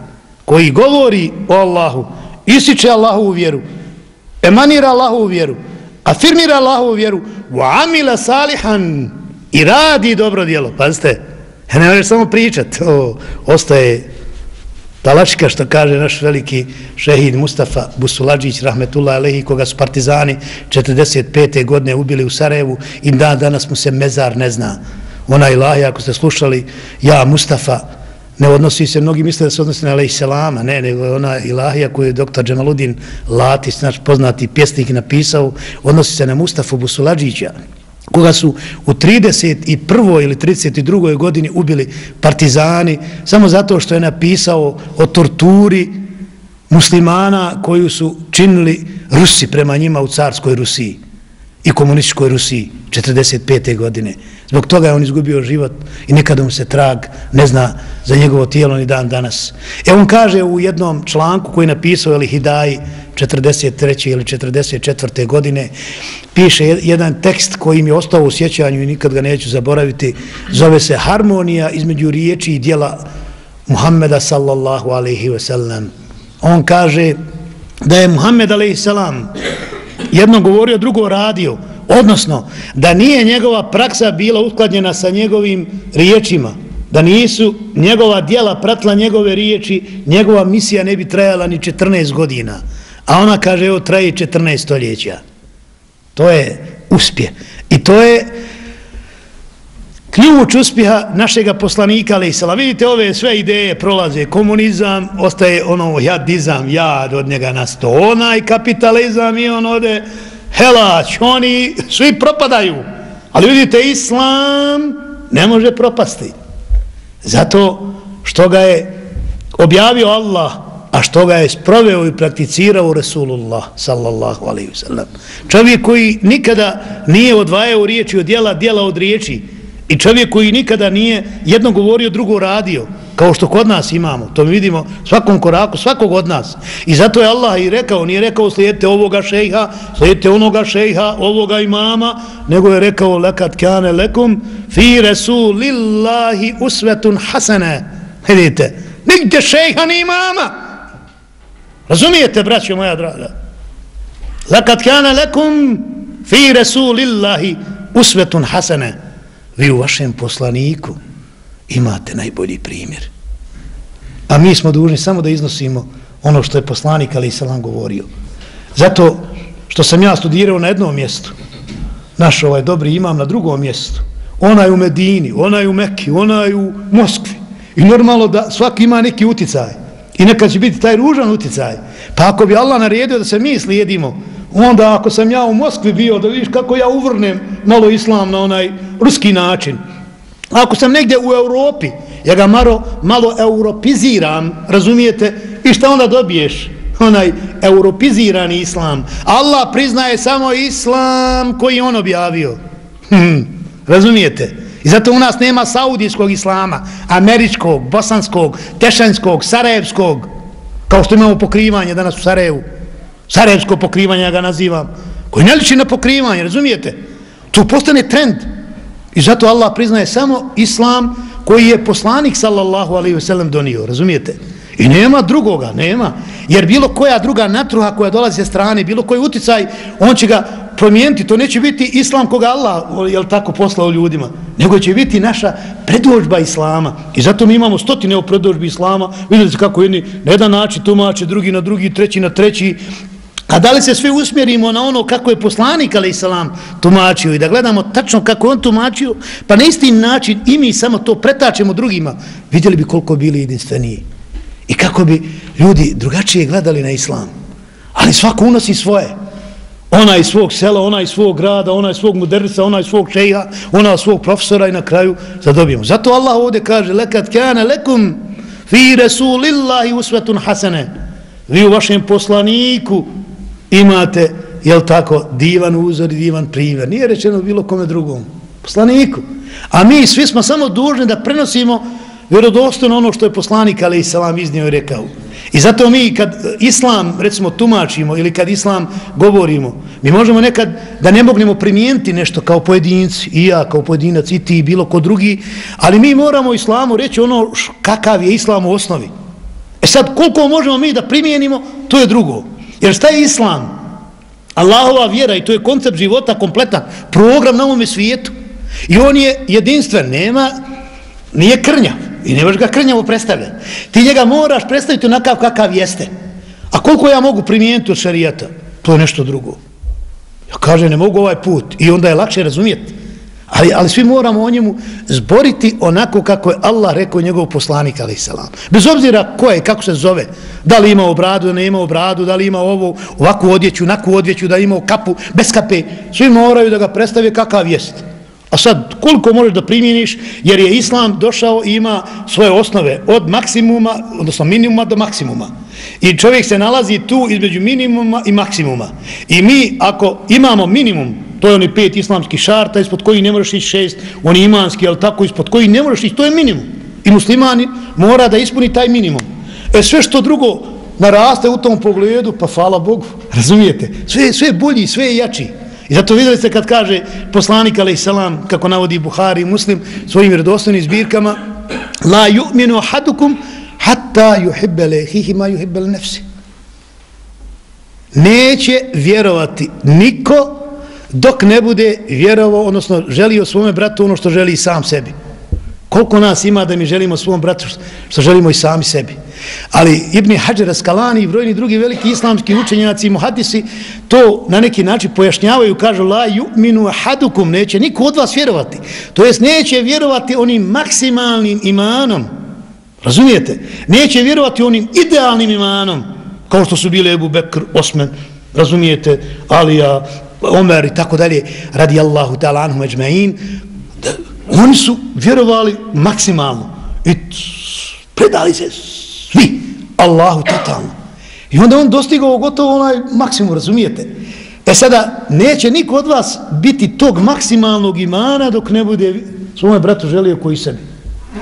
koji govori o Allahu isiče Allahovu vjeru emanira Allahovu vjeru afirmira Allahovu vjeru wa amila salihan i radi dobro djelo pazite ne možeš samo pričat o, ostaje Talačka što kaže naš veliki šehid Mustafa Busulađić, rahmetullah alehi, koga su partizani 45. godine ubili u Sarajevu i dan danas mu se mezar ne zna. Ona ilaha, ako ste slušali, ja Mustafa, ne odnosi se, mnogi misle da se odnosi na alehi selama, ne, nego ona ilahija koju je doktor Džemaludin Latis, naš poznati pjesnik, napisao, odnosi se na Mustafa Busulađića koga su u 31. ili 32. godini ubili partizani samo zato što je napisao o torturi muslimana koju su činili Rusi prema njima u carskoj Rusiji i komunističkoj Rusiji 45. godine. Zbog toga je on izgubio život i nekada mu se trag ne zna za njegovo tijelo ni dan danas. E on kaže u jednom članku koji je napisao ili Hidaji 43. ili 44. godine piše jedan tekst koji mi je ostao u sjećanju i nikad ga neću zaboraviti zove se Harmonija između riječi i dijela Muhammeda sallallahu alaihi ve sellem on kaže da je Muhammed alaihi salam jedno govorio, drugo radio odnosno da nije njegova praksa bila uskladnjena sa njegovim riječima da nisu njegova dijela pratila njegove riječi njegova misija ne bi trajala ni 14 godina A ona kaže, evo, traji 14 stoljeća. To je uspje. I to je ključ uspjeha našega poslanika, ali. Vidite, ove sve ideje prolaze. Komunizam, ostaje ono jadizam, jad od njega na sto. Onaj kapitalizam i on ode helać. Oni svi propadaju. Ali vidite, islam ne može propasti. Zato što ga je objavio Allah, a što ga je sproveo i prakticirao Resulullah sallallahu alaihi wasallam. Čovjek koji nikada nije odvajao riječi od dijela, dijela od riječi i čovjek koji nikada nije jedno govorio, drugo radio, kao što kod nas imamo, to mi vidimo svakom koraku, svakog od nas. I zato je Allah i rekao, nije rekao slijedite ovoga šejha, slijedite onoga šejha, ovoga imama, nego je rekao lekat kane lekum fi resulillahi usvetun hasene. Vidite, nigdje šejha ni imama, Razumijete, braćo moja draga? Lakat kana lekum fi rasulillahi usvetun hasene. Vi u vašem poslaniku imate najbolji primjer. A mi smo dužni samo da iznosimo ono što je poslanik ali salam govorio. Zato što sam ja studirao na jednom mjestu, naš ovaj dobri imam na drugom mjestu, onaj u Medini, onaj u Mekki, onaj u Moskvi. I normalno da svaki ima neki uticaj. I neka će biti taj ružan utjecaj. Pa ako bi Allah naredio da se mi slijedimo onda ako sam ja u Moskvi bio, da vidiš kako ja uvrnem malo islam na onaj ruski način. Ako sam negdje u Europi, ja ga malo, malo europiziram, razumijete, i šta onda dobiješ? Onaj europizirani islam. Allah priznaje samo islam koji on objavio. (laughs) Hmm, razumijete? I zato u nas nema saudijskog islama, američkog, bosanskog, tešanskog, sarajevskog, kao što imamo pokrivanje danas u Sarajevu. Sarajevsko pokrivanje ja ga nazivam. Koji ne liči na pokrivanje, razumijete? To postane trend. I zato Allah priznaje samo islam koji je poslanik sallallahu alaihi ve sellem donio, razumijete? I nema drugoga, nema. Jer bilo koja druga natruha koja dolazi sa strane, bilo koji uticaj, on će ga promijeniti. To neće biti islam koga Allah je tako poslao ljudima, nego će biti naša predođba islama. I zato mi imamo stotine o predođbi islama. Vidite kako jedni na jedan način tumače, drugi na drugi, treći na treći. A da li se svi usmjerimo na ono kako je poslanik ali islam tumačio i da gledamo tačno kako on tumačio, pa na isti način i mi samo to pretačemo drugima, vidjeli bi koliko bili jedinstveniji. I kako bi ljudi drugačije gledali na islam. Ali svako unosi svoje. Ona iz svog sela, ona iz svog grada, ona iz svog modernica, ona iz svog šeha, ona iz svog profesora i na kraju zadobijemo. Zato Allah ovdje kaže lekad kjane lekum fi resulillahi usvetun hasene. Vi u vašem poslaniku imate, jel tako, divan uzor i divan primjer. Nije rečeno bilo kome drugom. Poslaniku. A mi svi smo samo dužni da prenosimo vjerodostojno ono što je poslanik ali islam iznio i rekao. I zato mi kad islam recimo tumačimo ili kad islam govorimo, mi možemo nekad da ne mognemo primijeniti nešto kao pojedinci, i ja kao pojedinac, i ti, i bilo ko drugi, ali mi moramo islamu reći ono kakav je islam u osnovi. E sad, koliko možemo mi da primijenimo, to je drugo. Jer šta je islam? Allahova vjera i to je koncept života kompletan, program na ovome svijetu. I on je jedinstven, nema, nije krnjav. I ne možeš ga krnjavo predstavljati. Ti njega moraš predstaviti onakav kakav jeste. A koliko ja mogu primijeniti od šarijata? To je nešto drugo. Ja kažem, ne mogu ovaj put. I onda je lakše razumijeti. Ali, ali svi moramo o njemu zboriti onako kako je Allah rekao njegov poslanik, ali salam. Bez obzira ko je, kako se zove, da li ima obradu, da ne ima obradu, da li ima ovo, ovakvu odjeću, onakvu odjeću, da ima kapu, bez kape, svi moraju da ga predstave kakav jeste. A sad, koliko možeš da primjeniš, jer je Islam došao i ima svoje osnove od maksimuma, odnosno minimuma do maksimuma. I čovjek se nalazi tu između minimuma i maksimuma. I mi, ako imamo minimum, to je oni pet islamskih šarta, ispod koji ne možeš ići šest, oni imanski, ali tako, ispod koji ne možeš ići, to je minimum. I muslimani mora da ispuni taj minimum. E sve što drugo naraste u tom pogledu, pa hvala Bogu, razumijete? Sve, sve bolji, sve jači. I zato videli ste kad kaže poslanik alaih salam, kako navodi Buhari i Muslim svojim vjerodostojnim zbirkama, la yu'minu hadukum hatta yuhibbe lehihi ma yuhibbe nefsi. Neće vjerovati niko dok ne bude vjerovao, odnosno želio svome bratu ono što želi sam sebi. Koliko nas ima da mi želimo svom bratu što želimo i sami sebi. Ali Ibni Hajar Askalani i brojni drugi veliki islamski učenjaci i muhadisi to na neki način pojašnjavaju, kažu la yu'minu hadukum, neće niko od vas vjerovati. To jest neće vjerovati onim maksimalnim imanom. Razumijete? Neće vjerovati onim idealnim imanom, kao što su bile Ebu Bekr, Osman, razumijete, Alija, Omer i tako dalje, radi Allahu ta'ala anhu međmein, oni su vjerovali maksimalno i predali se svi Allahu totalno. I onda on dostigao gotovo onaj maksimum, razumijete? E sada, neće niko od vas biti tog maksimalnog imana dok ne bude svome bratu želio koji sebi.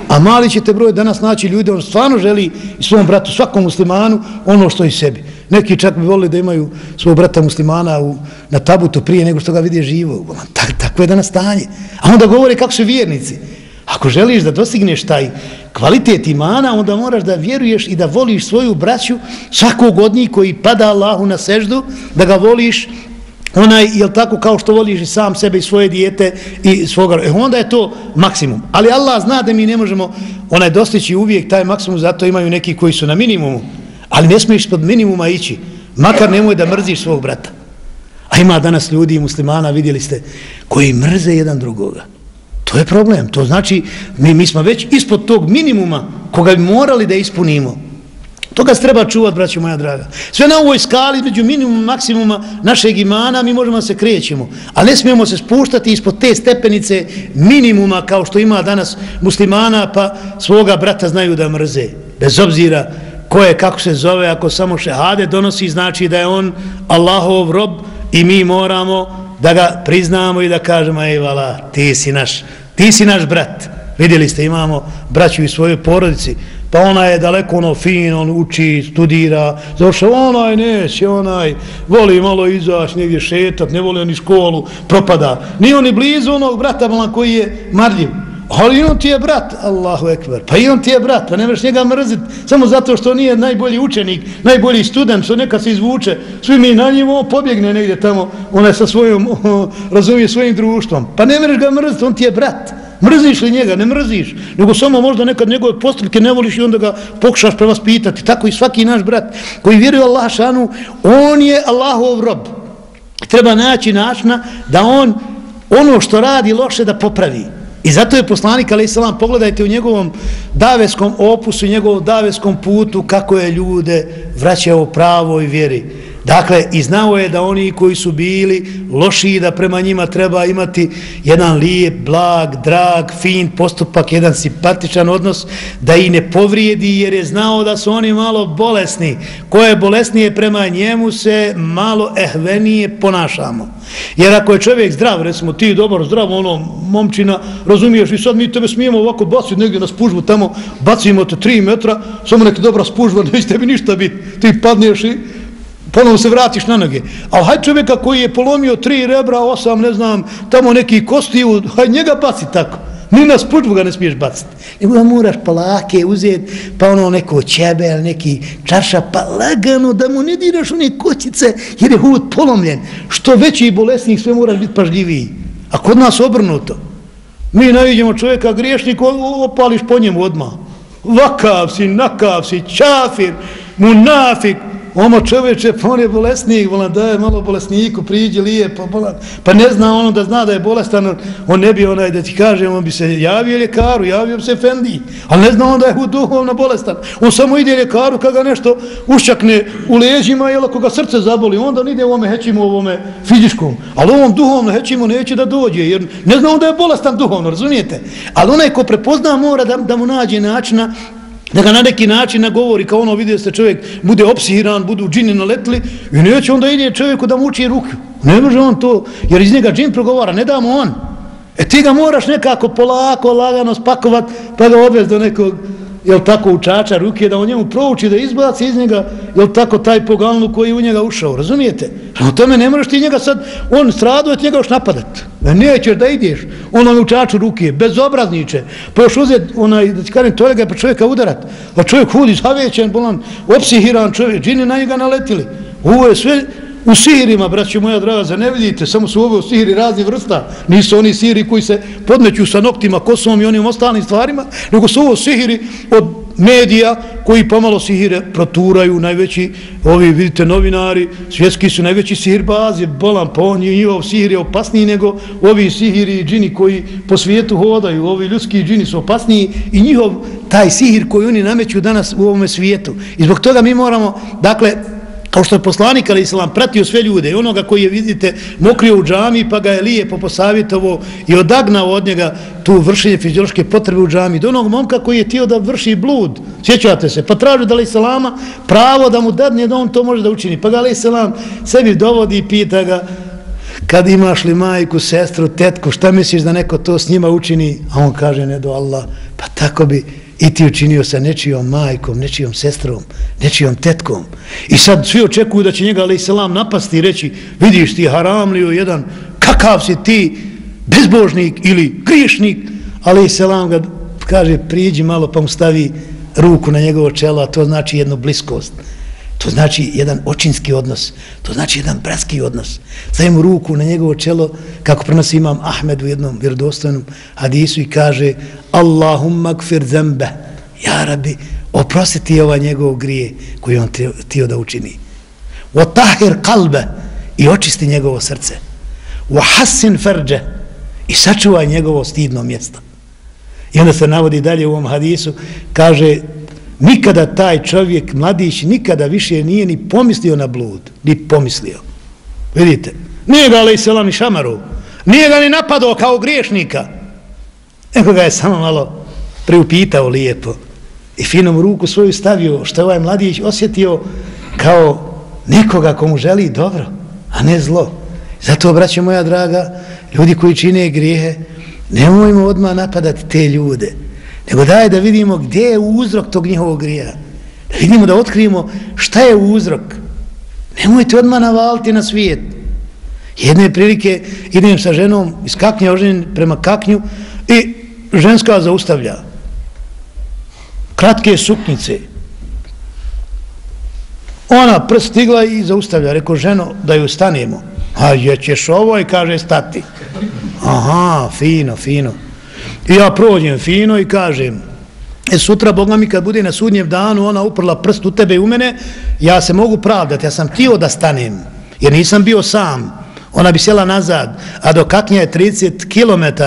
A mali ćete broj danas naći ljude, on stvarno želi i svom bratu, svakom muslimanu, ono što i sebi. Neki čak bi volili da imaju svog brata muslimana u, na tabutu prije nego što ga vidi živo. Tak, tako je danas stanje. A onda govore kako su vjernici. Ako želiš da dostigneš taj kvalitet imana, onda moraš da vjeruješ i da voliš svoju braću, svakog od njih koji pada Allahu na seždu, da ga voliš onaj, jel tako, kao što voliš i sam sebe i svoje dijete i svoga, e, onda je to maksimum. Ali Allah zna da mi ne možemo onaj dostići uvijek taj maksimum, zato imaju neki koji su na minimumu, ali ne smiješ pod minimuma ići, makar nemoj da mrziš svog brata. A ima danas ljudi i muslimana, vidjeli ste, koji mrze jedan drugoga. To je problem. To znači, mi, mi smo već ispod tog minimuma koga bi morali da ispunimo. Toga se treba čuvat, braćo moja draga. Sve na ovoj skali, među minimum maksimuma našeg imana, mi možemo se krećemo. A ne smijemo se spuštati ispod te stepenice minimuma kao što ima danas muslimana, pa svoga brata znaju da mrze. Bez obzira ko je, kako se zove, ako samo šehade donosi, znači da je on Allahov rob i mi moramo da ga priznamo i da kažemo, ej vala, ti si naš, ti si naš brat. Vidjeli ste, imamo braću i svojoj porodici, pa ona je daleko ono fin, on uči, studira, završao onaj neće, onaj voli malo izaš negdje šetat, ne voli oni školu, propada. Nije oni blizu onog brata malan koji je marljiv. Ali on ti je brat, Allahu ekber, pa i on ti je brat, pa ne vreš njega mrzit samo zato što nije najbolji učenik, najbolji student, što neka se izvuče, svi mi na njim, on pobjegne negdje tamo, ona sa svojom, (laughs) razumije svojim društvom, pa ne vreš ga mrzit, on ti je brat. Mrziš li njega? Ne mrziš. Nego samo možda nekad njegove postupke ne voliš i onda ga pokušaš prevaspitati. vas pitati. Tako i svaki naš brat koji vjeruje Allah šanu, on je Allahov rob. Treba naći načina da on ono što radi loše da popravi. I zato je poslanik, ali salam, pogledajte u njegovom daveskom opusu, njegovom daveskom putu, kako je ljude vraćao pravo pravoj vjeri. Dakle, i znao je da oni koji su bili loši da prema njima treba imati jedan lijep, blag, drag, fin postupak, jedan simpatičan odnos, da i ne povrijedi jer je znao da su oni malo bolesni. Ko je bolesnije prema njemu se malo ehvenije ponašamo. Jer ako je čovjek zdrav, recimo ti dobar, zdrav, ono, momčina, razumiješ, i sad mi tebe smijemo ovako baciti negdje na spužbu, tamo bacimo te tri metra, samo neka dobra spužba, (laughs) neće tebi ništa biti, ti padneš i ponovno se vratiš na noge. Ali haj čovjeka koji je polomio tri rebra, osam, ne znam, tamo neki kostiju, haj njega baci tako. Ni na spučbu ga ne smiješ baciti. Nego da moraš palake uzeti, pa ono neko ćebe, neki čarša, pa lagano da mu ne diraš one kočice, jer je hud polomljen. Što veći i bolesnik, sve moraš biti pažljiviji. A kod nas obrnuto. Mi navidimo čovjeka griješnik, opališ po njemu odmah. Vakav si, nakav si, čafir, munafik, Omo čovječe, pa on je bolesnik, volan, daj malo bolesniku, priđi lije, pa, bolan, pa ne zna ono da zna da je bolestan, on ne bi onaj da ti kaže, on bi se javio ljekaru, javio bi se Fendi, ali ne zna on da je duhovno bolestan. On samo ide ljekaru kada nešto ušakne u leđima, jel ako ga srce zaboli, onda on ide u ovome hećimu, ovome fizičkom, ali ovom duhovno hećimu neće da dođe, jer ne zna on da je bolestan duhovno, razumijete? Ali onaj ko prepozna mora da, da mu nađe načina da ga na neki način nagovori, kao ono vidio se čovjek bude opsihiran, budu džini naletili i neće onda ide čovjeku da muči ruke ruku. Ne može on to, jer iz njega džin progovara, ne damo on. E ti ga moraš nekako polako, lagano spakovat, pa ga odvez do nekog jel tako, učača ruke, da on njemu prouči, da izbaci iz njega, jel tako, taj pogalnu koji u njega ušao, razumijete? O tome ne moraš ti njega sad, on stradu od njega još napadat. Nećeš da ideš, on on učaču ruke, bezobrazniče, pa još uzet, onaj, da ti kažem, to ga pa čovjeka udarat, a čovjek hudi, zavećen, bolan, opsihiran čovjek, džini na njega naletili. Ovo je sve U sihirima, braći moja draga, za ne vidite, samo su ove siri razni vrsta. Nisu oni siri koji se podmeću sa noktima, kosom i onim ostalim stvarima, nego su ovo sihiri od medija koji pomalo sihire proturaju najveći, ovi vidite novinari, svjetski su najveći sihir bazi, bolan po on je njihov sihir je opasniji nego ovi sihiri i džini koji po svijetu hodaju, ovi ljudski džini su opasniji i njihov taj sihir koji oni nameću danas u ovome svijetu. I zbog toga mi moramo, dakle, kao što je poslanik ali islam pratio sve ljude i onoga koji je vidite mokrio u džami pa ga je lijepo posavjetovo i odagnao od njega tu vršenje fiziološke potrebe u džami. Do onog momka koji je tio da vrši blud sjećate se pa traži da Ali islama pravo da mu dadne da on to može da učini. Pa ga ali islam sebi dovodi i pita ga kad imaš li majku, sestru, tetku šta misliš da neko to s njima učini? A on kaže ne do Allah. Pa tako bi i ti učinio sa nečijom majkom, nečijom sestrom, nečijom tetkom. I sad svi očekuju da će njega ali selam napasti i reći vidiš ti haramlio jedan, kakav si ti bezbožnik ili grišnik, ali selam ga kaže priđi malo pa mu stavi ruku na njegovo čelo, a to znači jednu bliskost. To znači jedan očinski odnos, to znači jedan bratski odnos. Stavi ruku na njegovo čelo, kako prenosi imam Ahmed u jednom vjerodostojnom hadisu i kaže Allahumma kfir zembe, ja rabi, oprostiti ova njegov grije koji on tio da učini. Wa tahir kalbe i očisti njegovo srce. Wa hasin ferđe i sačuvaj njegovo stidno mjesto. I onda se navodi dalje u ovom hadisu, kaže nikada taj čovjek, mladić, nikada više nije ni pomislio na blud, ni pomislio. Vidite, nije ga ali selam i šamaru, nije ga ni napadao kao griješnika, nego ga je samo malo priupitao lijepo i finom ruku svoju stavio, što je ovaj mladić osjetio kao nekoga komu želi dobro, a ne zlo. Zato, braće moja draga, ljudi koji čine grijehe, nemojmo odmah napadati te ljude, nego daje da vidimo gdje je uzrok tog njihovog grija. Da vidimo, da otkrijemo šta je uzrok. Nemojte odmah navaliti na svijet. Jedne prilike idem sa ženom iz kaknje oženjen prema kaknju i ženska zaustavlja. Kratke suknice. Ona prst stigla i zaustavlja. Rekao, ženo, da ju stanemo. A je ćeš ovo i kaže stati. Aha, fino, fino. I ja prođem fino i kažem, e sutra, Boga mi, kad bude na sudnjem danu, ona uprla prst u tebe i u mene, ja se mogu pravdati, ja sam tio da stanem, jer nisam bio sam. Ona bi sjela nazad, a do kaknja je 30 km,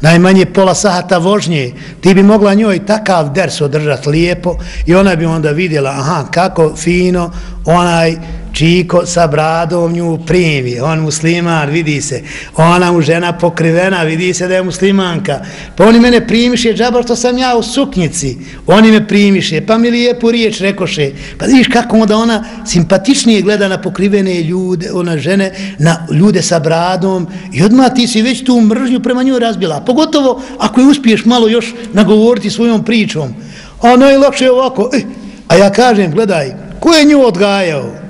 najmanje pola sahata vožnje, ti bi mogla njoj takav ders održati lijepo i ona bi onda vidjela, aha, kako fino onaj čiko sa bradom nju primi, on musliman, vidi se, ona mu žena pokrivena, vidi se da je muslimanka, pa oni mene primiše, džabar što sam ja u suknjici, oni me primiše, pa mi lijepu riječ rekoše, pa vidiš kako onda ona simpatičnije gleda na pokrivene ljude, ona žene, na ljude sa bradom. I odmah ti si već tu mržnju prema njoj razbila, pogotovo ako je uspiješ malo još nagovoriti svojom pričom, a najlakše je ovako, eh, a ja kažem, gledaj, ko je nju odgajao?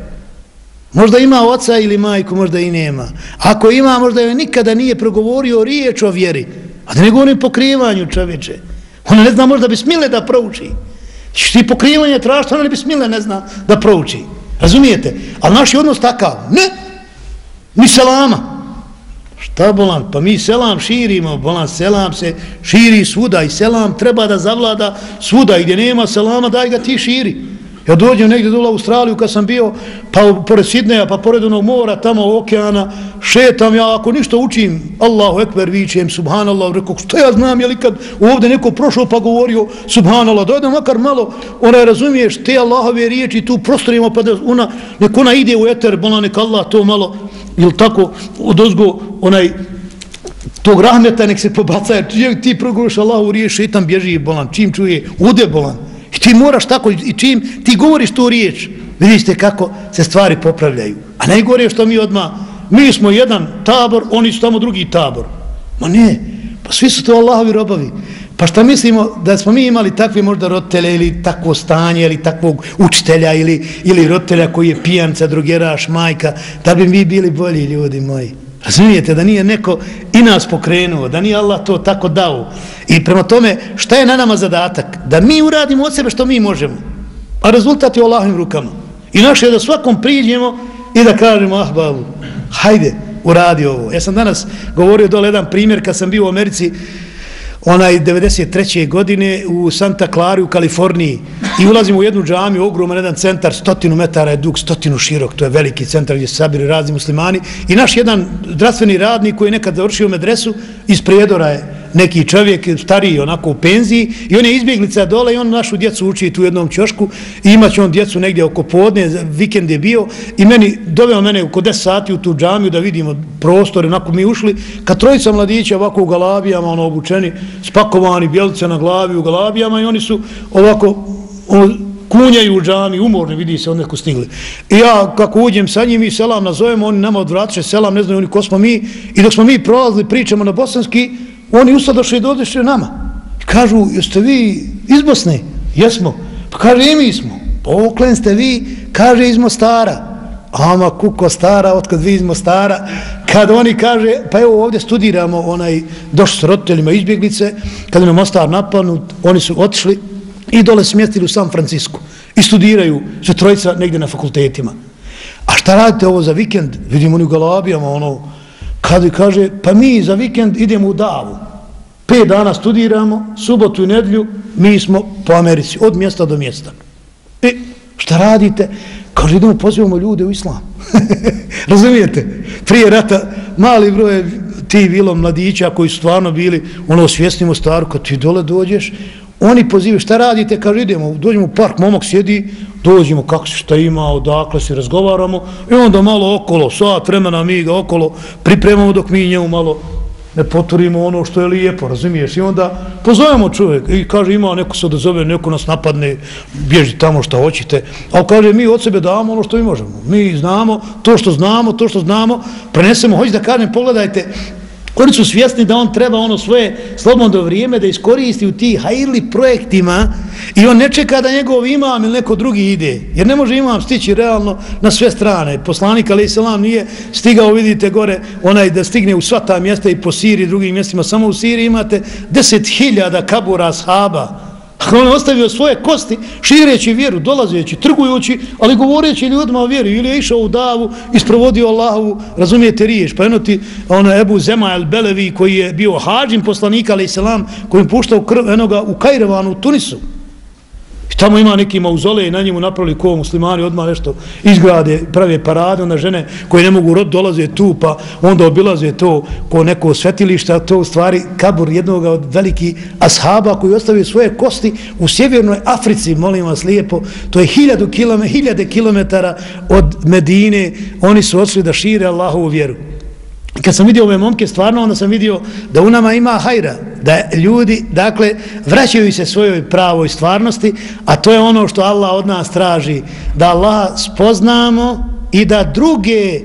Možda ima oca ili majku, možda i nema. Ako ima, možda joj nikada nije progovorio riječ o vjeri. A da ne govorim pokrivanju čovječe. Ona ne zna možda bi smile da prouči. Ti pokrivanje trašta, ona ne bi smile ne zna da prouči. Razumijete? Ali naš je odnos takav. Ne. ni selama. Šta bolan? Pa mi selam širimo. Bolan, selam se širi svuda i selam treba da zavlada svuda. I gdje nema selama, daj ga ti širi. Ja dođem negdje dole u Australiju kad sam bio, pa pored Sidneja, pa pored onog mora, tamo okeana, šetam ja, ako ništa učim, Allahu ekber, vičem, subhanallah, rekao, što ja znam, je li kad ovdje neko prošao pa govorio, subhanallah, dojde makar malo, ona razumiješ, te Allahove riječi tu prostorimo, pa da ona, nek ona ide u eter, bola nek Allah to malo, ili tako, odozgo, onaj, tog rahmeta nek se pobaca, jer ti progovoriš Allahu riječ, šetam bježi, bolan, čim čuje, ude, bolan, ti moraš tako, i čim ti govoriš tu riječ, vidite kako se stvari popravljaju. A najgore je što mi odma, mi smo jedan tabor, oni su tamo drugi tabor. Ma ne, pa svi su to Allahovi robovi. Pa šta mislimo da smo mi imali takve možda roditelje ili takvo stanje ili takvog učitelja ili, ili roditelja koji je pijanca, drugeraš, majka, da bi mi bili bolji ljudi moji. Razumijete da nije neko i nas pokrenuo, da nije Allah to tako dao. I prema tome, šta je na nama zadatak? Da mi uradimo od sebe što mi možemo. A rezultat je u Allahovim rukama. I naše je da svakom priđemo i da kažemo, ah babu, hajde, uradi ovo. Ja sam danas govorio dole jedan primjer kad sam bio u Americi, onaj 93. godine u Santa Clara u Kaliforniji i ulazimo u jednu džamiju, ogroman jedan centar, stotinu metara je dug, stotinu širok, to je veliki centar gdje se sabiri razni muslimani. I naš jedan zdravstveni radnik koji je nekad završio medresu iz Prijedora je neki čovjek stariji onako u penziji i on je izbjeglica dole i on našu djecu uči tu jednom čošku i imaće on djecu negdje oko podne, vikend je bio. I meni, doveo mene oko 10 sati u tu džamiju da vidimo prostor, onako mi ušli, kad trojica mladića ovako u galabijama, ono obučeni, spakovani, bjelice na glavi u galabijama i oni su ovako on, kunjaju u džami, umorni, vidi se, neko stigli. I ja, kako uđem sa njim i selam nazovemo, oni nama odvratiše selam, ne znaju oni ko smo mi, i dok smo mi prolazili, pričamo na bosanski, oni usadoše i dodeše nama. I kažu, jeste vi iz Bosne? Jesmo. Pa kaže, i mi smo. Pa Poklen ste vi, kaže, iz Mostara. Ama kuko stara, otkad vi iz Mostara. Kad oni kaže, pa evo ovdje studiramo, onaj, došli s roditeljima izbjeglice, kad nam je Mostar napadnut, oni su otišli i dole smjestili u San Francisco. I studiraju se trojica negdje na fakultetima. A šta radite ovo za vikend? Vidimo oni u Galabijama, ono, kad kaže, pa mi za vikend idemo u Davu. Pet dana studiramo, subotu i nedlju, mi smo po Americi, od mjesta do mjesta. I e, šta radite? Kaže, idemo, pozivamo ljude u islam. (laughs) Razumijete? Prije rata, mali broj ti bilo mladića koji su stvarno bili, ono, svjesnimo staru, kad ti dole dođeš, oni pozivaju, šta radite, kaže, idemo, dođemo u park, momak sjedi, dođemo, kako se šta ima, odakle se razgovaramo, i onda malo okolo, sat vremena mi ga okolo pripremamo dok mi njemu malo ne poturimo ono što je lijepo, razumiješ? I onda pozovemo čovjek i kaže ima neko se odazove, neko nas napadne, bježi tamo što hoćete, A kaže mi od sebe damo ono što mi možemo. Mi znamo to što znamo, to što znamo, prenesemo, hoći da kažem, pogledajte, Oni su svjesni da on treba ono svoje slobodno vrijeme da iskoristi u tih hajli projektima i on ne čeka da njegov imam ili neko drugi ide. Jer ne može imam stići realno na sve strane. Poslanik Ali Selam nije stigao, vidite gore, onaj da stigne u sva ta mjesta i po Siriji, drugim mjestima. Samo u Siriji imate deset hiljada kabura Ako On ostavio svoje kosti, šireći vjeru, dolazeći, trgujući, ali govoreći ljudima o vjeru. Ili je išao u davu, isprovodio Allahovu, razumijete riješ. Pa jedno ti, ono, Ebu Zema el Belevi, koji je bio hađim poslanika, ali i selam, koji je puštao krv, enoga, u Kajrevanu, u Tunisu. I tamo ima neki mauzole i na njemu napravili ko muslimani odmah nešto izgrade, prave parade, onda žene koje ne mogu rod dolaze tu pa onda obilaze to ko neko svetilišta, to u stvari kabur jednog od veliki ashaba koji ostavio svoje kosti u sjevernoj Africi, molim vas lijepo, to je hiljadu kilome, hiljade kilometara od Medine, oni su odšli da šire Allahovu vjeru. Kad sam vidio ove momke, stvarno onda sam vidio da u nama ima hajra, da ljudi, dakle, vraćaju se svojoj pravoj stvarnosti, a to je ono što Allah od nas traži, da Allah spoznamo i da druge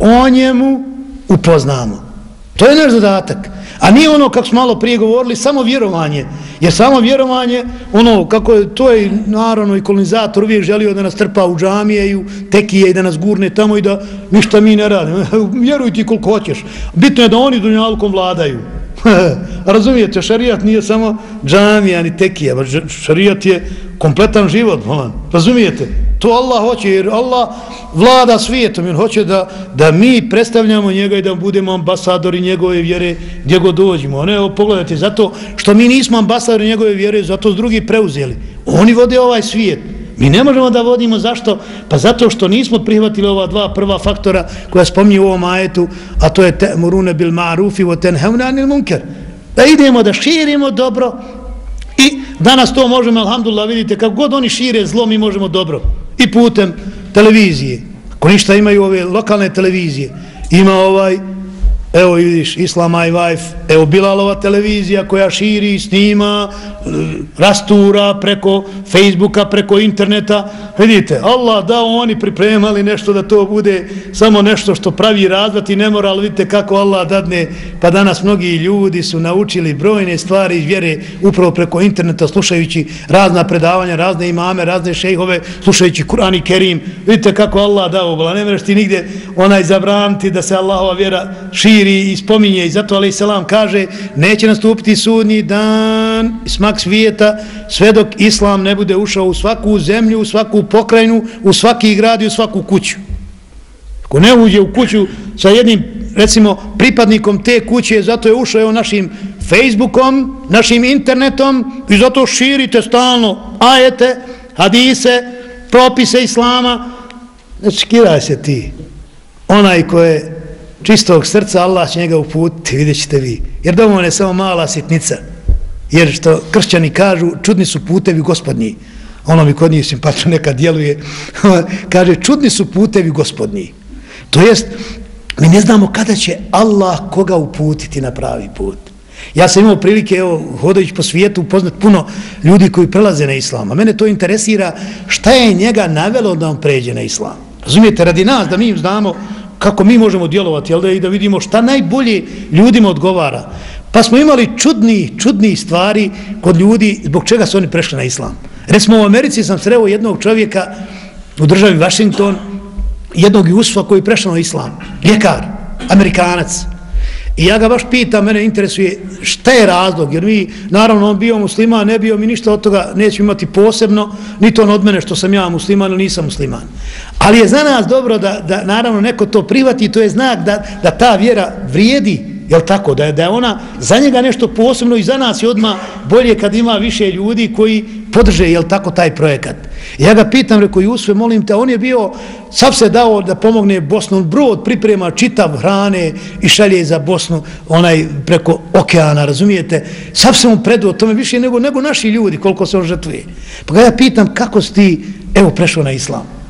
o njemu upoznamo. To je naš zadatak. A nije ono, kako smo malo prije govorili, samo vjerovanje. Jer samo vjerovanje, ono, kako je, to je naravno i kolonizator uvijek želio da nas trpa u džamije i u tekije i da nas gurne tamo i da ništa mi ne radimo. (laughs) Vjeruj ti koliko hoćeš. Bitno je da oni dunjalkom vladaju. (laughs) Razumijete, šarijat nije samo džamija ni tekija, šarijat je kompletan život, molan. razumijete? To Allah hoće, jer Allah vlada svijetom, jer hoće da, da mi predstavljamo njega i da budemo ambasadori njegove vjere gdje god dođemo. A ne, evo, pogledajte, zato što mi nismo ambasadori njegove vjere, zato drugi preuzeli. Oni vode ovaj svijet. Mi ne možemo da vodimo, zašto? Pa zato što nismo prihvatili ova dva prva faktora koja spominje u ovom ajetu, a to je te murune bil ma'rufi vo ten hevnanil munker. Da idemo da širimo dobro i danas to možemo, alhamdulillah, vidite, kako god oni šire zlo, mi možemo dobro. I putem televizije. Ako ništa imaju ove lokalne televizije, ima ovaj Evo vidiš, Islam My Wife, evo Bilalova televizija koja širi, snima, rastura preko Facebooka, preko interneta. Vidite, Allah dao oni pripremali nešto da to bude samo nešto što pravi razvat i nemoral. Vidite kako Allah dadne, pa danas mnogi ljudi su naučili brojne stvari iz vjere upravo preko interneta, slušajući razna predavanja, razne imame, razne šejhove, slušajući Kur'an i Kerim. Vidite kako Allah dao, ne mreš ti nigde onaj zabraniti da se Allahova vjera širi i spominje. I zato alaih selam kaže neće nastupiti sudnji dan smak svijeta sve dok islam ne bude ušao u svaku zemlju, u svaku pokrajinu u svaki grad i u svaku kuću. Ako ne uđe u kuću sa jednim recimo pripadnikom te kuće zato je ušao evo našim Facebookom, našim internetom i zato širite stalno ajete, hadise propise islama. Znači kiraj se ti onaj ko je čistog srca, Allah će njega uputiti, vidjet ćete vi. Jer dovoljno je samo mala sitnica. Jer što kršćani kažu, čudni su putevi gospodnji. Ono mi kod njih simpatno neka djeluje. (laughs) Kaže, čudni su putevi gospodnji. To jest, mi ne znamo kada će Allah koga uputiti na pravi put. Ja sam imao prilike, evo, hodajući po svijetu, upoznat puno ljudi koji prelaze na islam. A mene to interesira šta je njega navelo da on pređe na islam. Razumijete, radi nas, da mi znamo kako mi možemo djelovati, jel da i da vidimo šta najbolje ljudima odgovara. Pa smo imali čudni, čudni stvari kod ljudi zbog čega su oni prešli na islam. Recimo u Americi sam sreo jednog čovjeka u državi Washington, jednog Jusufa koji je prešao na islam, ljekar, amerikanac. I ja ga baš pitam, mene interesuje šta je razlog, jer mi, naravno, on bio musliman, ne bio mi ništa od toga, neću imati posebno, ni to od mene što sam ja musliman ili nisam musliman. Ali je za nas dobro da, da naravno, neko to privati, to je znak da, da ta vjera vrijedi, jel tako, da je, da je ona za njega nešto posebno i za nas je odma bolje kad ima više ljudi koji podrže, jel tako, taj projekat. Ja ga pitam, reko Jusve, molim te, on je bio, sav se dao da pomogne Bosnu, brod priprema čitav hrane i šalje za Bosnu, onaj preko okeana, razumijete, sav se on predao tome više nego, nego naši ljudi, koliko se on žrtvuje. Pa ga ja pitam, kako si ti, evo, prešao na islam?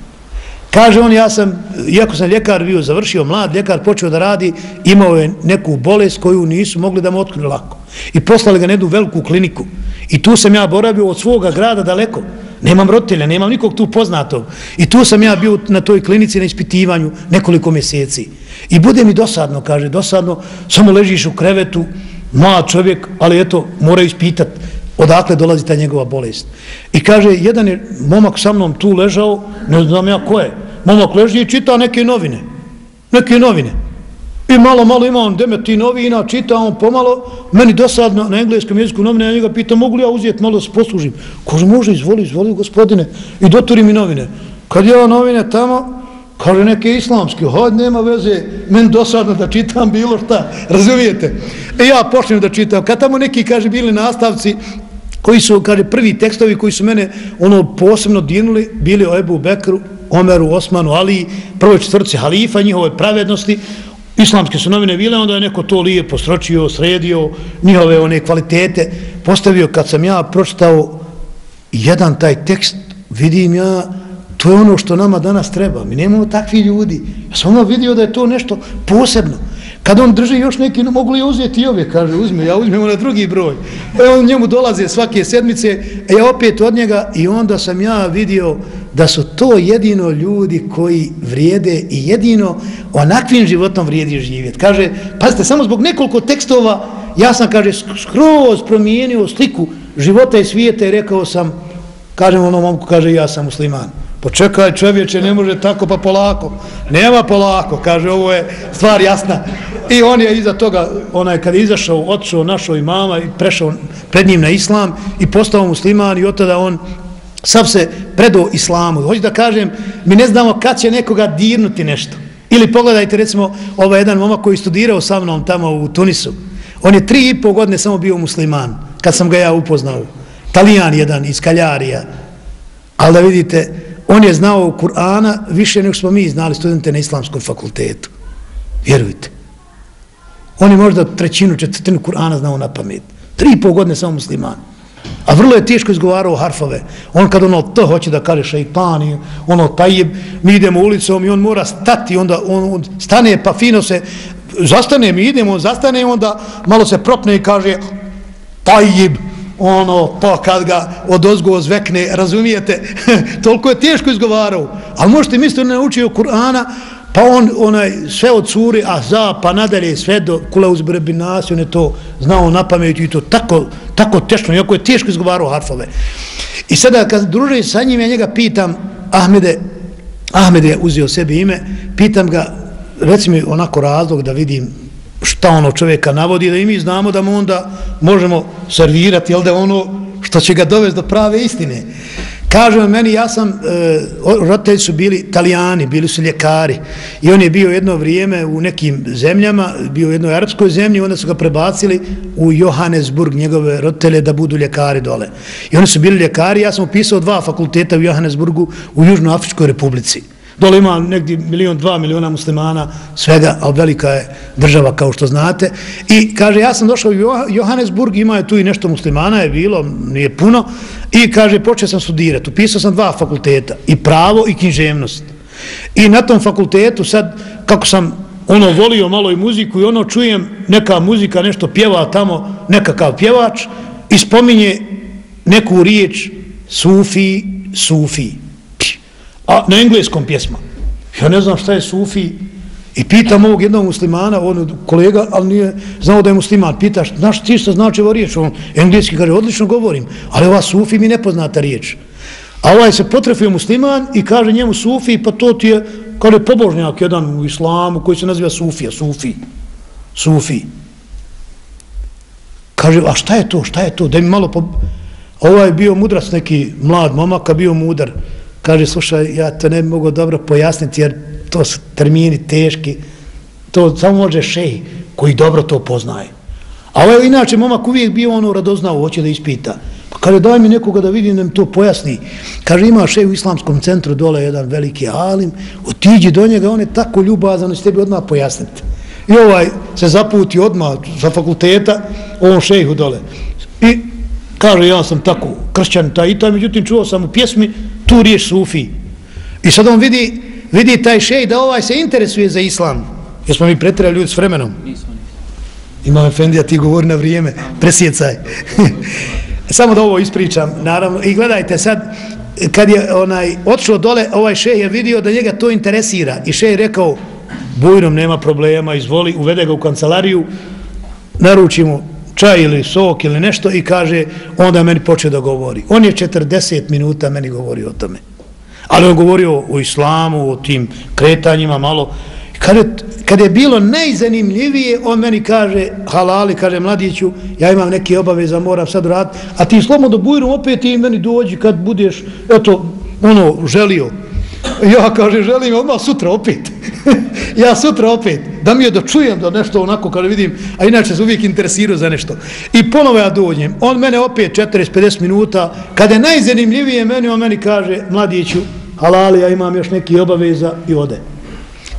Kaže on, ja sam, iako sam ljekar bio završio, mlad ljekar, počeo da radi, imao je neku bolest koju nisu mogli da mu otkriju lako. I poslali ga na jednu veliku kliniku. I tu sam ja boravio od svoga grada daleko. Nemam roditelja, nemam nikog tu poznatog. I tu sam ja bio na toj klinici na ispitivanju nekoliko mjeseci. I bude mi dosadno, kaže, dosadno, samo ležiš u krevetu, mlad čovjek, ali eto, mora ispitati odakle dolazi ta njegova bolest. I kaže, jedan je momak sa mnom tu ležao, ne znam ja ko je, momak leži i čita neke novine. Neke novine. I malo, malo ima on demeti novina, čita on pomalo, meni dosadno na engleskom jeziku novine, ja njega pitam, mogu li ja uzeti malo da se poslužim? Kaže, može, izvoli, izvoli, gospodine, i doturi mi novine. Kad je novine tamo, kaže neke islamske, hod, nema veze, meni dosadno da čitam bilo šta, razumijete? E ja počnem da čitam, kad tamo neki, kaže, bili nastavci, koji su, kaže, prvi tekstovi koji su mene ono posebno dinuli, bili o Ebu Bekru, Omeru, Osmanu, Ali, prvoj četvrci halifa, njihove pravednosti, islamske su novine bile, onda je neko to lijepo sročio, sredio, njihove one kvalitete, postavio. Kad sam ja pročitao jedan taj tekst, vidim ja, to je ono što nama danas treba, mi nemamo takvi ljudi, ja sam ono vidio da je to nešto posebno, Kad on drži još neki, mogu li uzeti i ove, kaže, uzme, ja uzmem na drugi broj. E on njemu dolaze svake sedmice, a ja opet od njega i onda sam ja vidio da su to jedino ljudi koji vrijede i jedino onakvim životom vrijedi živjeti. Kaže, pazite, samo zbog nekoliko tekstova, ja sam, kaže, skroz promijenio sliku života i svijeta i rekao sam, kažem onom momku, kaže, ja sam musliman. Pa Počekaj čovječe, ne može tako pa polako. Nema polako, kaže, ovo je stvar jasna. I on je iza toga, onaj kad je izašao, otišao našao i mama i prešao pred njim na islam i postao musliman i od tada on sav se predo islamu. Hoću da kažem, mi ne znamo kad će nekoga dirnuti nešto. Ili pogledajte recimo ovaj jedan momak koji studirao sa mnom tamo u Tunisu. On je tri i pol godine samo bio musliman kad sam ga ja upoznao. Talijan jedan iz Kaljarija. Ali da vidite, on je znao Kur'ana više nego smo mi znali studente na islamskom fakultetu. Vjerujte. On je možda trećinu, četvrtinu Kur'ana znao na pamet. Tri i pol godine samo musliman. A vrlo je teško izgovarao harfove. On kad ono to hoće da kaže šeitan i ono tajib, mi idemo ulicom i on mora stati, onda on, on stane pa fino se, zastane mi idemo, zastane onda malo se propne i kaže tajib, ono, pa kad ga od ozgo zvekne, razumijete, (laughs) toliko je teško izgovarao. Ali možete misliti, on je naučio Kur'ana, Pa on onaj sve od curi, a za pa nadalje sve do kula uzbrebi nas, on je to znao na pamet i to tako, tako tešno, iako je teško izgovarao harfove. I sada kad druže sa njim, ja njega pitam, Ahmede, Ahmed je uzio sebi ime, pitam ga, reci mi onako razlog da vidim šta ono čovjeka navodi, da i mi znamo da mu onda možemo servirati, jel da ono što će ga dovesti do prave istine. Kaže on meni, ja sam, e, roditelji su bili italijani, bili su ljekari i on je bio jedno vrijeme u nekim zemljama, bio u jednoj arapskoj zemlji, onda su ga prebacili u Johannesburg, njegove roditelje, da budu ljekari dole. I oni su bili ljekari, ja sam upisao dva fakulteta u Johannesburgu u Južnoafričkoj republici. Dole ima negdje milion, dva miliona muslimana, svega, ali velika je država, kao što znate. I kaže, ja sam došao u Johannesburg, ima je tu i nešto muslimana, je bilo, nije puno, i kaže, počeo sam studirati, upisao sam dva fakulteta, i pravo i književnost. I na tom fakultetu sad, kako sam ono volio malo i muziku i ono čujem neka muzika, nešto pjeva tamo, nekakav pjevač, i spominje neku riječ, sufi, sufi a na engleskom pjesma. Ja ne znam šta je sufi i pitam ovog jednog muslimana, on kolega, ali nije znao da je musliman, pitaš, znaš ti što znači ova riječ? On engleski kaže, odlično govorim, ali ova sufi mi nepoznata riječ. A ovaj se potrefio musliman i kaže njemu sufi, pa to ti je, kada je pobožnjak jedan u islamu koji se naziva sufija, sufi, sufi. Kaže, a šta je to, šta je to, da mi malo po... Ovaj je bio mudrac, neki mlad momak, a bio mudar kaže, slušaj, ja to ne mogu dobro pojasniti, jer to su termini teški, to samo može šej koji dobro to poznaje. A ovaj je inače momak uvijek bio ono radoznao, hoće da ispita. Pa kaže, daj mi nekoga da vidim da mi to pojasni. Kaže, ima šej u islamskom centru dole jedan veliki alim, otiđi do njega, on je tako ljubazan, će tebi odmah pojasniti. I ovaj se zaputi odmah sa fakulteta, ovom šejhu dole. I kaže, ja sam tako kršćan, taj i taj, međutim čuo sam u pjesmi, tu riješ sufi. I sad on vidi, vidi taj šej da ovaj se interesuje za islam. Jer smo mi pretirali ljudi s vremenom. Imam Efendija, ti govori na vrijeme, presjecaj. (laughs) Samo da ovo ispričam, naravno. I gledajte sad, kad je onaj otišao dole, ovaj šej je vidio da njega to interesira. I šej je rekao, bujnom nema problema, izvoli, uvede ga u kancelariju, naruči mu čaj ili sok ili nešto i kaže, onda meni poče da govori. On je 40 minuta meni govori o tome. Ali on govorio o islamu, o tim kretanjima malo. Kad je, kad je bilo najzanimljivije, on meni kaže, halali, kaže mladiću, ja imam neke obaveze, moram sad raditi, a ti slobodno bujrom opet i meni dođi kad budeš, eto, ono, želio. Ja kaže, želim odmah sutra opet. (laughs) ja sutra opet. Da mi je da čujem da nešto onako kada vidim, a inače se uvijek interesirao za nešto. I ponovo ja dođem. On mene opet 40-50 minuta. Kada je najzanimljivije meni, on meni kaže, mladiću, halali, ja imam još neki obaveza i ode.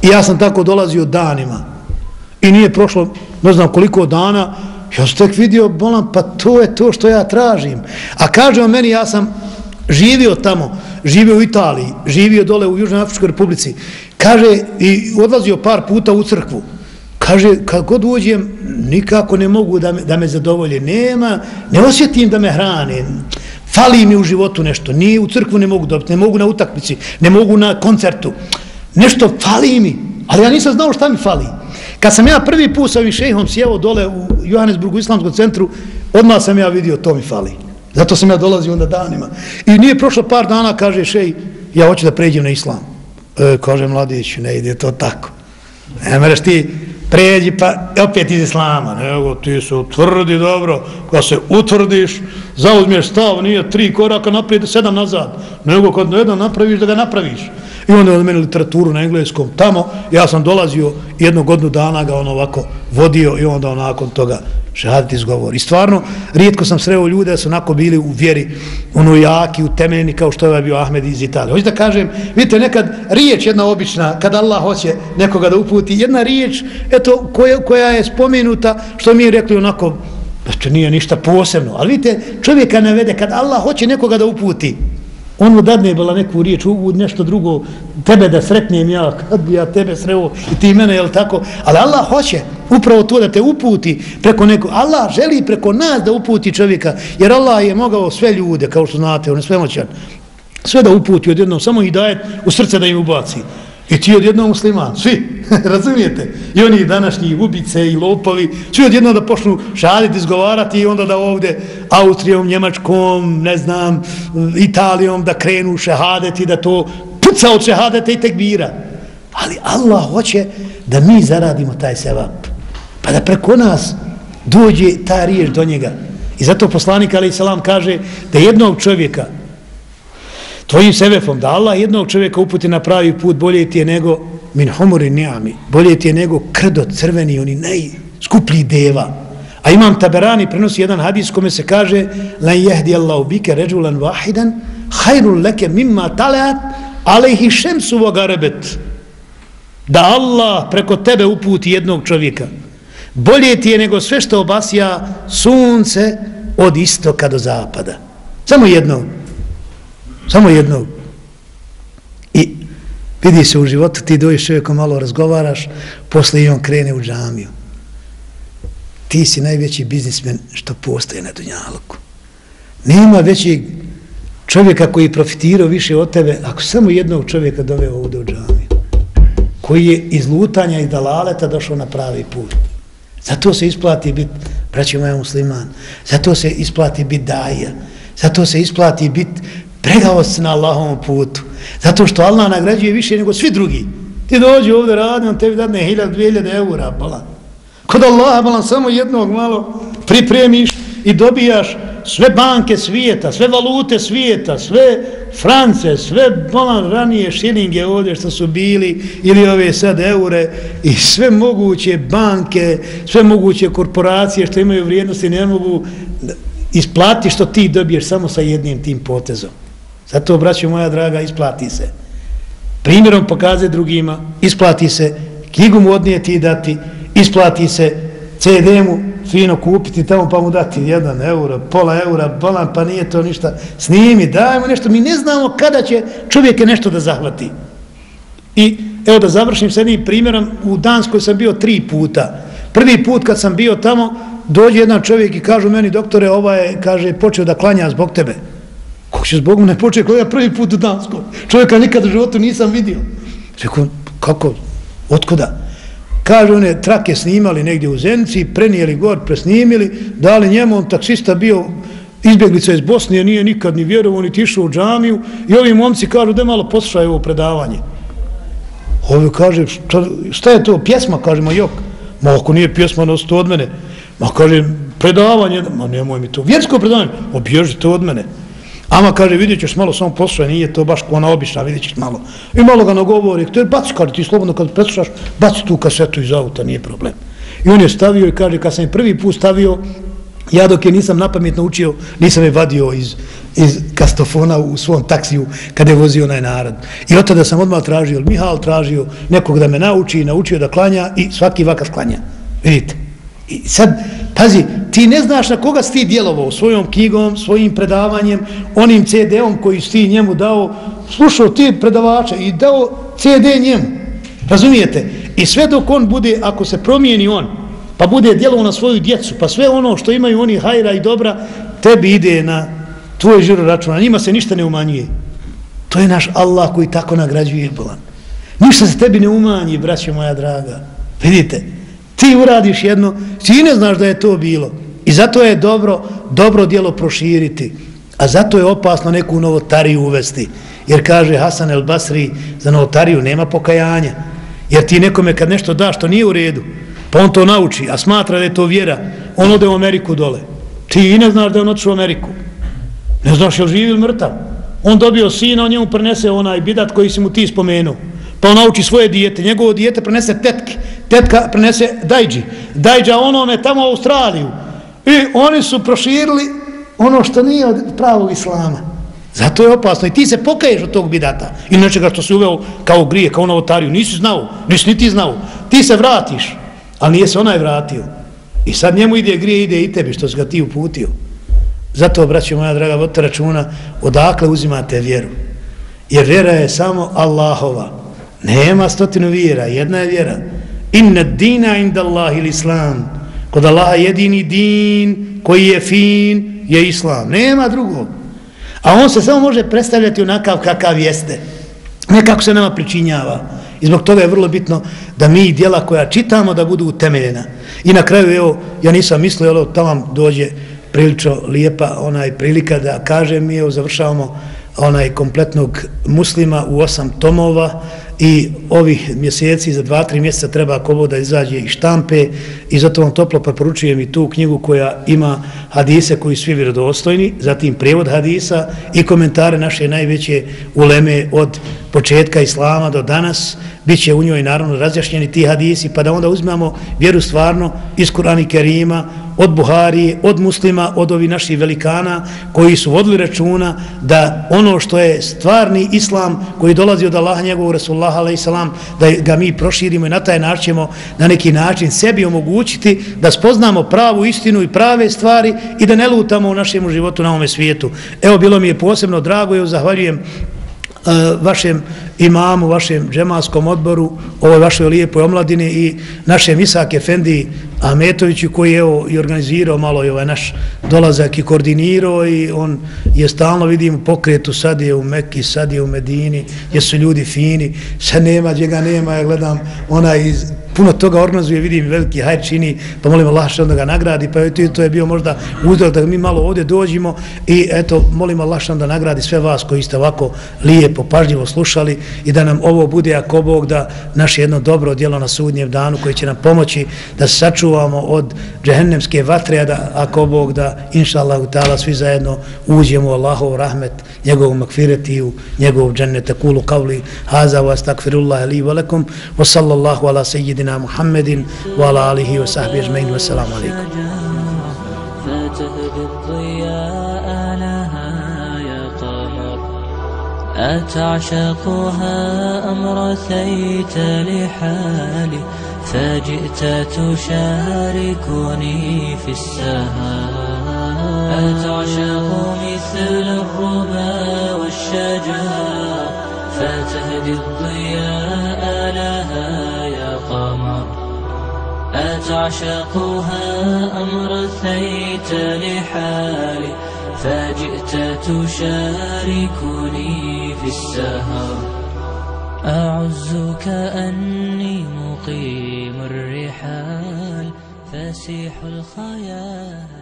I ja sam tako dolazio danima. I nije prošlo, ne znam koliko dana, ja sam tek vidio, bolam, pa to je to što ja tražim. A kaže on meni, ja sam živio tamo, živio u Italiji, živio dole u Južnoj Afričkoj republici, kaže, i odlazio par puta u crkvu, kaže, kad god uđem, nikako ne mogu da me, da me zadovolje, nema, ne osjetim da me hrane, fali mi u životu nešto, ni u crkvu ne mogu dobiti, ne mogu na utakmici, ne mogu na koncertu, nešto fali mi, ali ja nisam znao šta mi fali. Kad sam ja prvi put sa ovim šejhom sjeo dole u Johannesburgu islamskom centru, odmah sam ja vidio, to mi fali. Zato sam ja dolazio onda danima. I nije prošlo par dana, kaže šej, ja hoću da pređem na islam. E, kaže mladić, ne ide to tako. Ne mereš ti pređi pa opet iz islama. Nego ti se utvrdi dobro, kad se utvrdiš, zauzmiješ stav, nije tri koraka naprijed, sedam nazad. Nego kad jedan napraviš, da ga napraviš. I onda je od literaturu na engleskom tamo. Ja sam dolazio jednog godinu dana ga on ovako vodio i onda on nakon toga šehadit izgovor. I stvarno, rijetko sam sreo ljude da su onako bili u vjeri, ono jaki, utemeljeni kao što je ovaj bio Ahmed iz Italije. Hoću da kažem, vidite, nekad riječ jedna obična, kad Allah hoće nekoga da uputi, jedna riječ, eto, koja, koja je spomenuta, što mi je rekli onako, znači nije ništa posebno, ali vidite, čovjeka navede, kad Allah hoće nekoga da uputi, on mu dadne bila neku riječ, u nešto drugo, tebe da sretnem ja, kad bi ja tebe sreo i ti mene, jel tako? Ali Allah hoće upravo to da te uputi preko neko, Allah želi preko nas da uputi čovjeka, jer Allah je mogao sve ljude, kao što znate, on je svemoćan, sve da uputi odjednom, samo i daje u srce da im ubaci. I ti odjednom musliman, svi, (laughs) razumijete? I oni današnji ubice i lopovi, svi odjednom da počnu šaditi, izgovarati i onda da ovde Austrijom, Njemačkom, ne znam, Italijom da krenu šehadeti, da to puca od šehadete i tekbira. Ali Allah hoće da mi zaradimo taj sevap. Pa da preko nas dođe ta riješ do njega. I zato poslanik Ali Salam kaže da jednog čovjeka tvojim sebefom, da Allah jednog čovjeka uputi na pravi put, bolje ti je nego min humori niami, bolje ti je nego krdo crveni, oni najskuplji deva. A imam taberani, prenosi jedan hadis kome se kaže lan jehdi Allahu bike ređulan vahidan, hajrul leke mimma talat alejhi šemsu vogarebet. Da Allah preko tebe uputi jednog čovjeka. Bolje ti je nego sve što obasija sunce od istoka do zapada. Samo jedno. Samo jednog. I vidi se u životu, ti dojiš čovjekom malo razgovaraš, posle i on krene u džamiju. Ti si najveći biznismen što postoje na Dunjaluku. Nema većeg čovjeka koji profitirao više od tebe, ako samo jednog čovjeka doveo ovdje u džamiju, koji je iz lutanja i dalaleta došao na pravi put. Zato se isplati biti, braći moja musliman, zato se isplati biti daja, zato se isplati biti predao se na Allahovom putu. Zato što Allah nagrađuje više nego svi drugi. Ti dođi ovdje radi, on tebi dadne hiljad, dvije hiljade eura, bala. Kod Allaha, bala, samo jednog malo pripremiš i dobijaš sve banke svijeta, sve valute svijeta, sve France, sve bolan ranije šilinge ovdje što su bili, ili ove sad eure, i sve moguće banke, sve moguće korporacije što imaju vrijednosti, ne mogu isplati što ti dobiješ samo sa jednim tim potezom. Zato, braćo moja draga, isplati se. Primjerom pokaze drugima, isplati se, knjigu mu odnijeti i dati, isplati se, CD mu fino kupiti tamo pa mu dati jedan euro, pola eura, bolan, pa nije to ništa. Snimi, daj mu nešto. Mi ne znamo kada će čovjek nešto da zahvati. I evo da završim s jednim primjerom. U Danskoj sam bio tri puta. Prvi put kad sam bio tamo, dođe jedan čovjek i kažu meni, doktore, ova je, kaže, počeo da klanja zbog tebe. Kako će zbog mene počeo klanja prvi put u Danskoj? Čovjeka nikad u životu nisam vidio. Rekao, kako, otkuda? Kažu one trake snimali negdje u Zenici, prenijeli gor, presnimili, dali njemu, on taksista bio izbjeglica iz Bosne, nije nikad ni vjerovo, ni tišao u džamiju i ovi momci kažu da malo poslušaj ovo predavanje. Ovi kaže, šta, šta je to, pjesma, kažemo, jok, ma ako nije pjesma, nosi to od mene. Ma kaže, predavanje, ma nemoj mi to, vjersko predavanje, obježi to od mene. Ama kaže, vidjet ćeš malo samo poslušaj, nije to baš ona obična, vidjet ćeš malo. I malo ga nagovori, te baci, kaže, ti slobodno kad preslušaš, baci tu kasetu iz auta, nije problem. I on je stavio i kaže, kad sam je prvi put stavio, ja dok je nisam napamet naučio, nisam je vadio iz, iz kastofona u svom taksiju kada je vozio onaj narod. I od tada sam odmah tražio, Mihal tražio nekog da me nauči, naučio da klanja i svaki vakas klanja. Vidite. I sad, pazi, ti ne znaš na koga si ti djelovao svojom knjigom, svojim predavanjem, onim CD-om koji si ti njemu dao, slušao ti predavača i dao CD njemu. Razumijete? I sve dok on bude, ako se promijeni on, pa bude djelovao na svoju djecu, pa sve ono što imaju oni hajra i dobra, tebi ide na tvoj žiro račun, njima se ništa ne umanjuje. To je naš Allah koji tako nagrađuje bolan. Ništa se tebi ne umanji, braće moja draga. Vidite, ti uradiš jedno, ti ne znaš da je to bilo. I zato je dobro, dobro dijelo proširiti. A zato je opasno neku novotariju uvesti. Jer kaže Hasan el Basri, za novotariju nema pokajanja. Jer ti nekome kad nešto daš, to nije u redu. Pa on to nauči, a smatra da je to vjera. On ode u Ameriku dole. Ti i ne znaš da je on otišao u Ameriku. Ne znaš je li živi ili mrtav. On dobio sina, on njemu prenese onaj bidat koji si mu ti spomenuo. Pa on nauči svoje dijete. Njegovo dijete prenese tetke. Tetka prenese dajđi. Dajđa onome tamo u Australiju. I oni su proširili ono što nije od pravog islama. Zato je opasno. I ti se pokaješ od tog bidata. I nečega što si uveo kao grije, kao novotariju. Nisi znao. Nisi ni ti znao. Ti se vratiš. Ali nije se onaj vratio. I sad njemu ide grije, ide i tebi što si ga ti uputio. Zato, braćo moja draga, vodite računa odakle uzimate vjeru. Jer vjera je samo Allahova. Nema stotinu vjera. Jedna je vjera. Inna dina inda Allahi l'islam. Kod Allaha jedini din koji je fin je islam. Nema drugog. A on se samo može predstavljati onakav kakav jeste. Nekako se nama pričinjava. I zbog toga je vrlo bitno da mi dijela koja čitamo da budu utemeljena. I na kraju, evo, ja nisam mislio, ali tamo dođe prilično lijepa onaj prilika da kažem mi, evo, završavamo onaj kompletnog muslima u osam tomova i ovih mjeseci, za dva, tri mjeseca treba kovo da izađe i štampe i zato vam toplo preporučujem i tu knjigu koja ima hadise koji svi vjerodostojni, zatim prijevod hadisa i komentare naše najveće uleme od početka islama do danas, bit će u njoj naravno razjašnjeni ti hadisi, pa da onda uzmemo vjeru stvarno iz Kurani Kerima, od Buharije, od muslima, od ovih naših velikana koji su vodili računa da ono što je stvarni islam koji dolazi od Allaha njegovog Rasulullah a.s. da ga mi proširimo i na taj način ćemo na neki način sebi omogućiti da spoznamo pravu istinu i prave stvari i da ne lutamo u našem životu na ovome svijetu. Evo, bilo mi je posebno drago, i zahvaljujem e, vašem imamu, vašem džemalskom odboru, ovoj vašoj lijepoj omladini i našem Isak Efendi Ahmetoviću koji je evo, i organizirao malo i ovaj naš dolazak i koordinirao i on je stalno vidim u pokretu, sad je u Mekki, sad je u Medini, jesu ljudi fini, sad nema, gdje ga nema, ja gledam onaj iz puno toga organizuje, vidim veliki hajr čini, pa molim Allah što da ga nagradi, pa eto, to je bio možda uzrok da mi malo ovdje dođemo i eto, molim Allah što da nagradi sve vas koji ste ovako lijepo, pažljivo slušali i da nam ovo bude ako Bog da naše jedno dobro djelo na sudnjem danu koji će nam pomoći da se sačuvamo od džehennemske vatre, a da ako Bog da inša Allah ta'ala svi zajedno uđemo u Allahov rahmet, njegovu i u njegov džennete kulu kavli haza wa astakfirullah li wa wa sallallahu ala sejidina Muhammedin wa ala alihi wa sahbihi ajma'in. Wa salamu alaikum. أتعشقها أم رثيت لحالي فجئت تشاركني في السهر أتعشق مثل الربا والشجر فتهدي الضياء لها يا قمر. أتعشقها أم رثيت لحالي فجئت تشاركني في السهر. أعز كأني مقيم الرحال فسيح الخيال.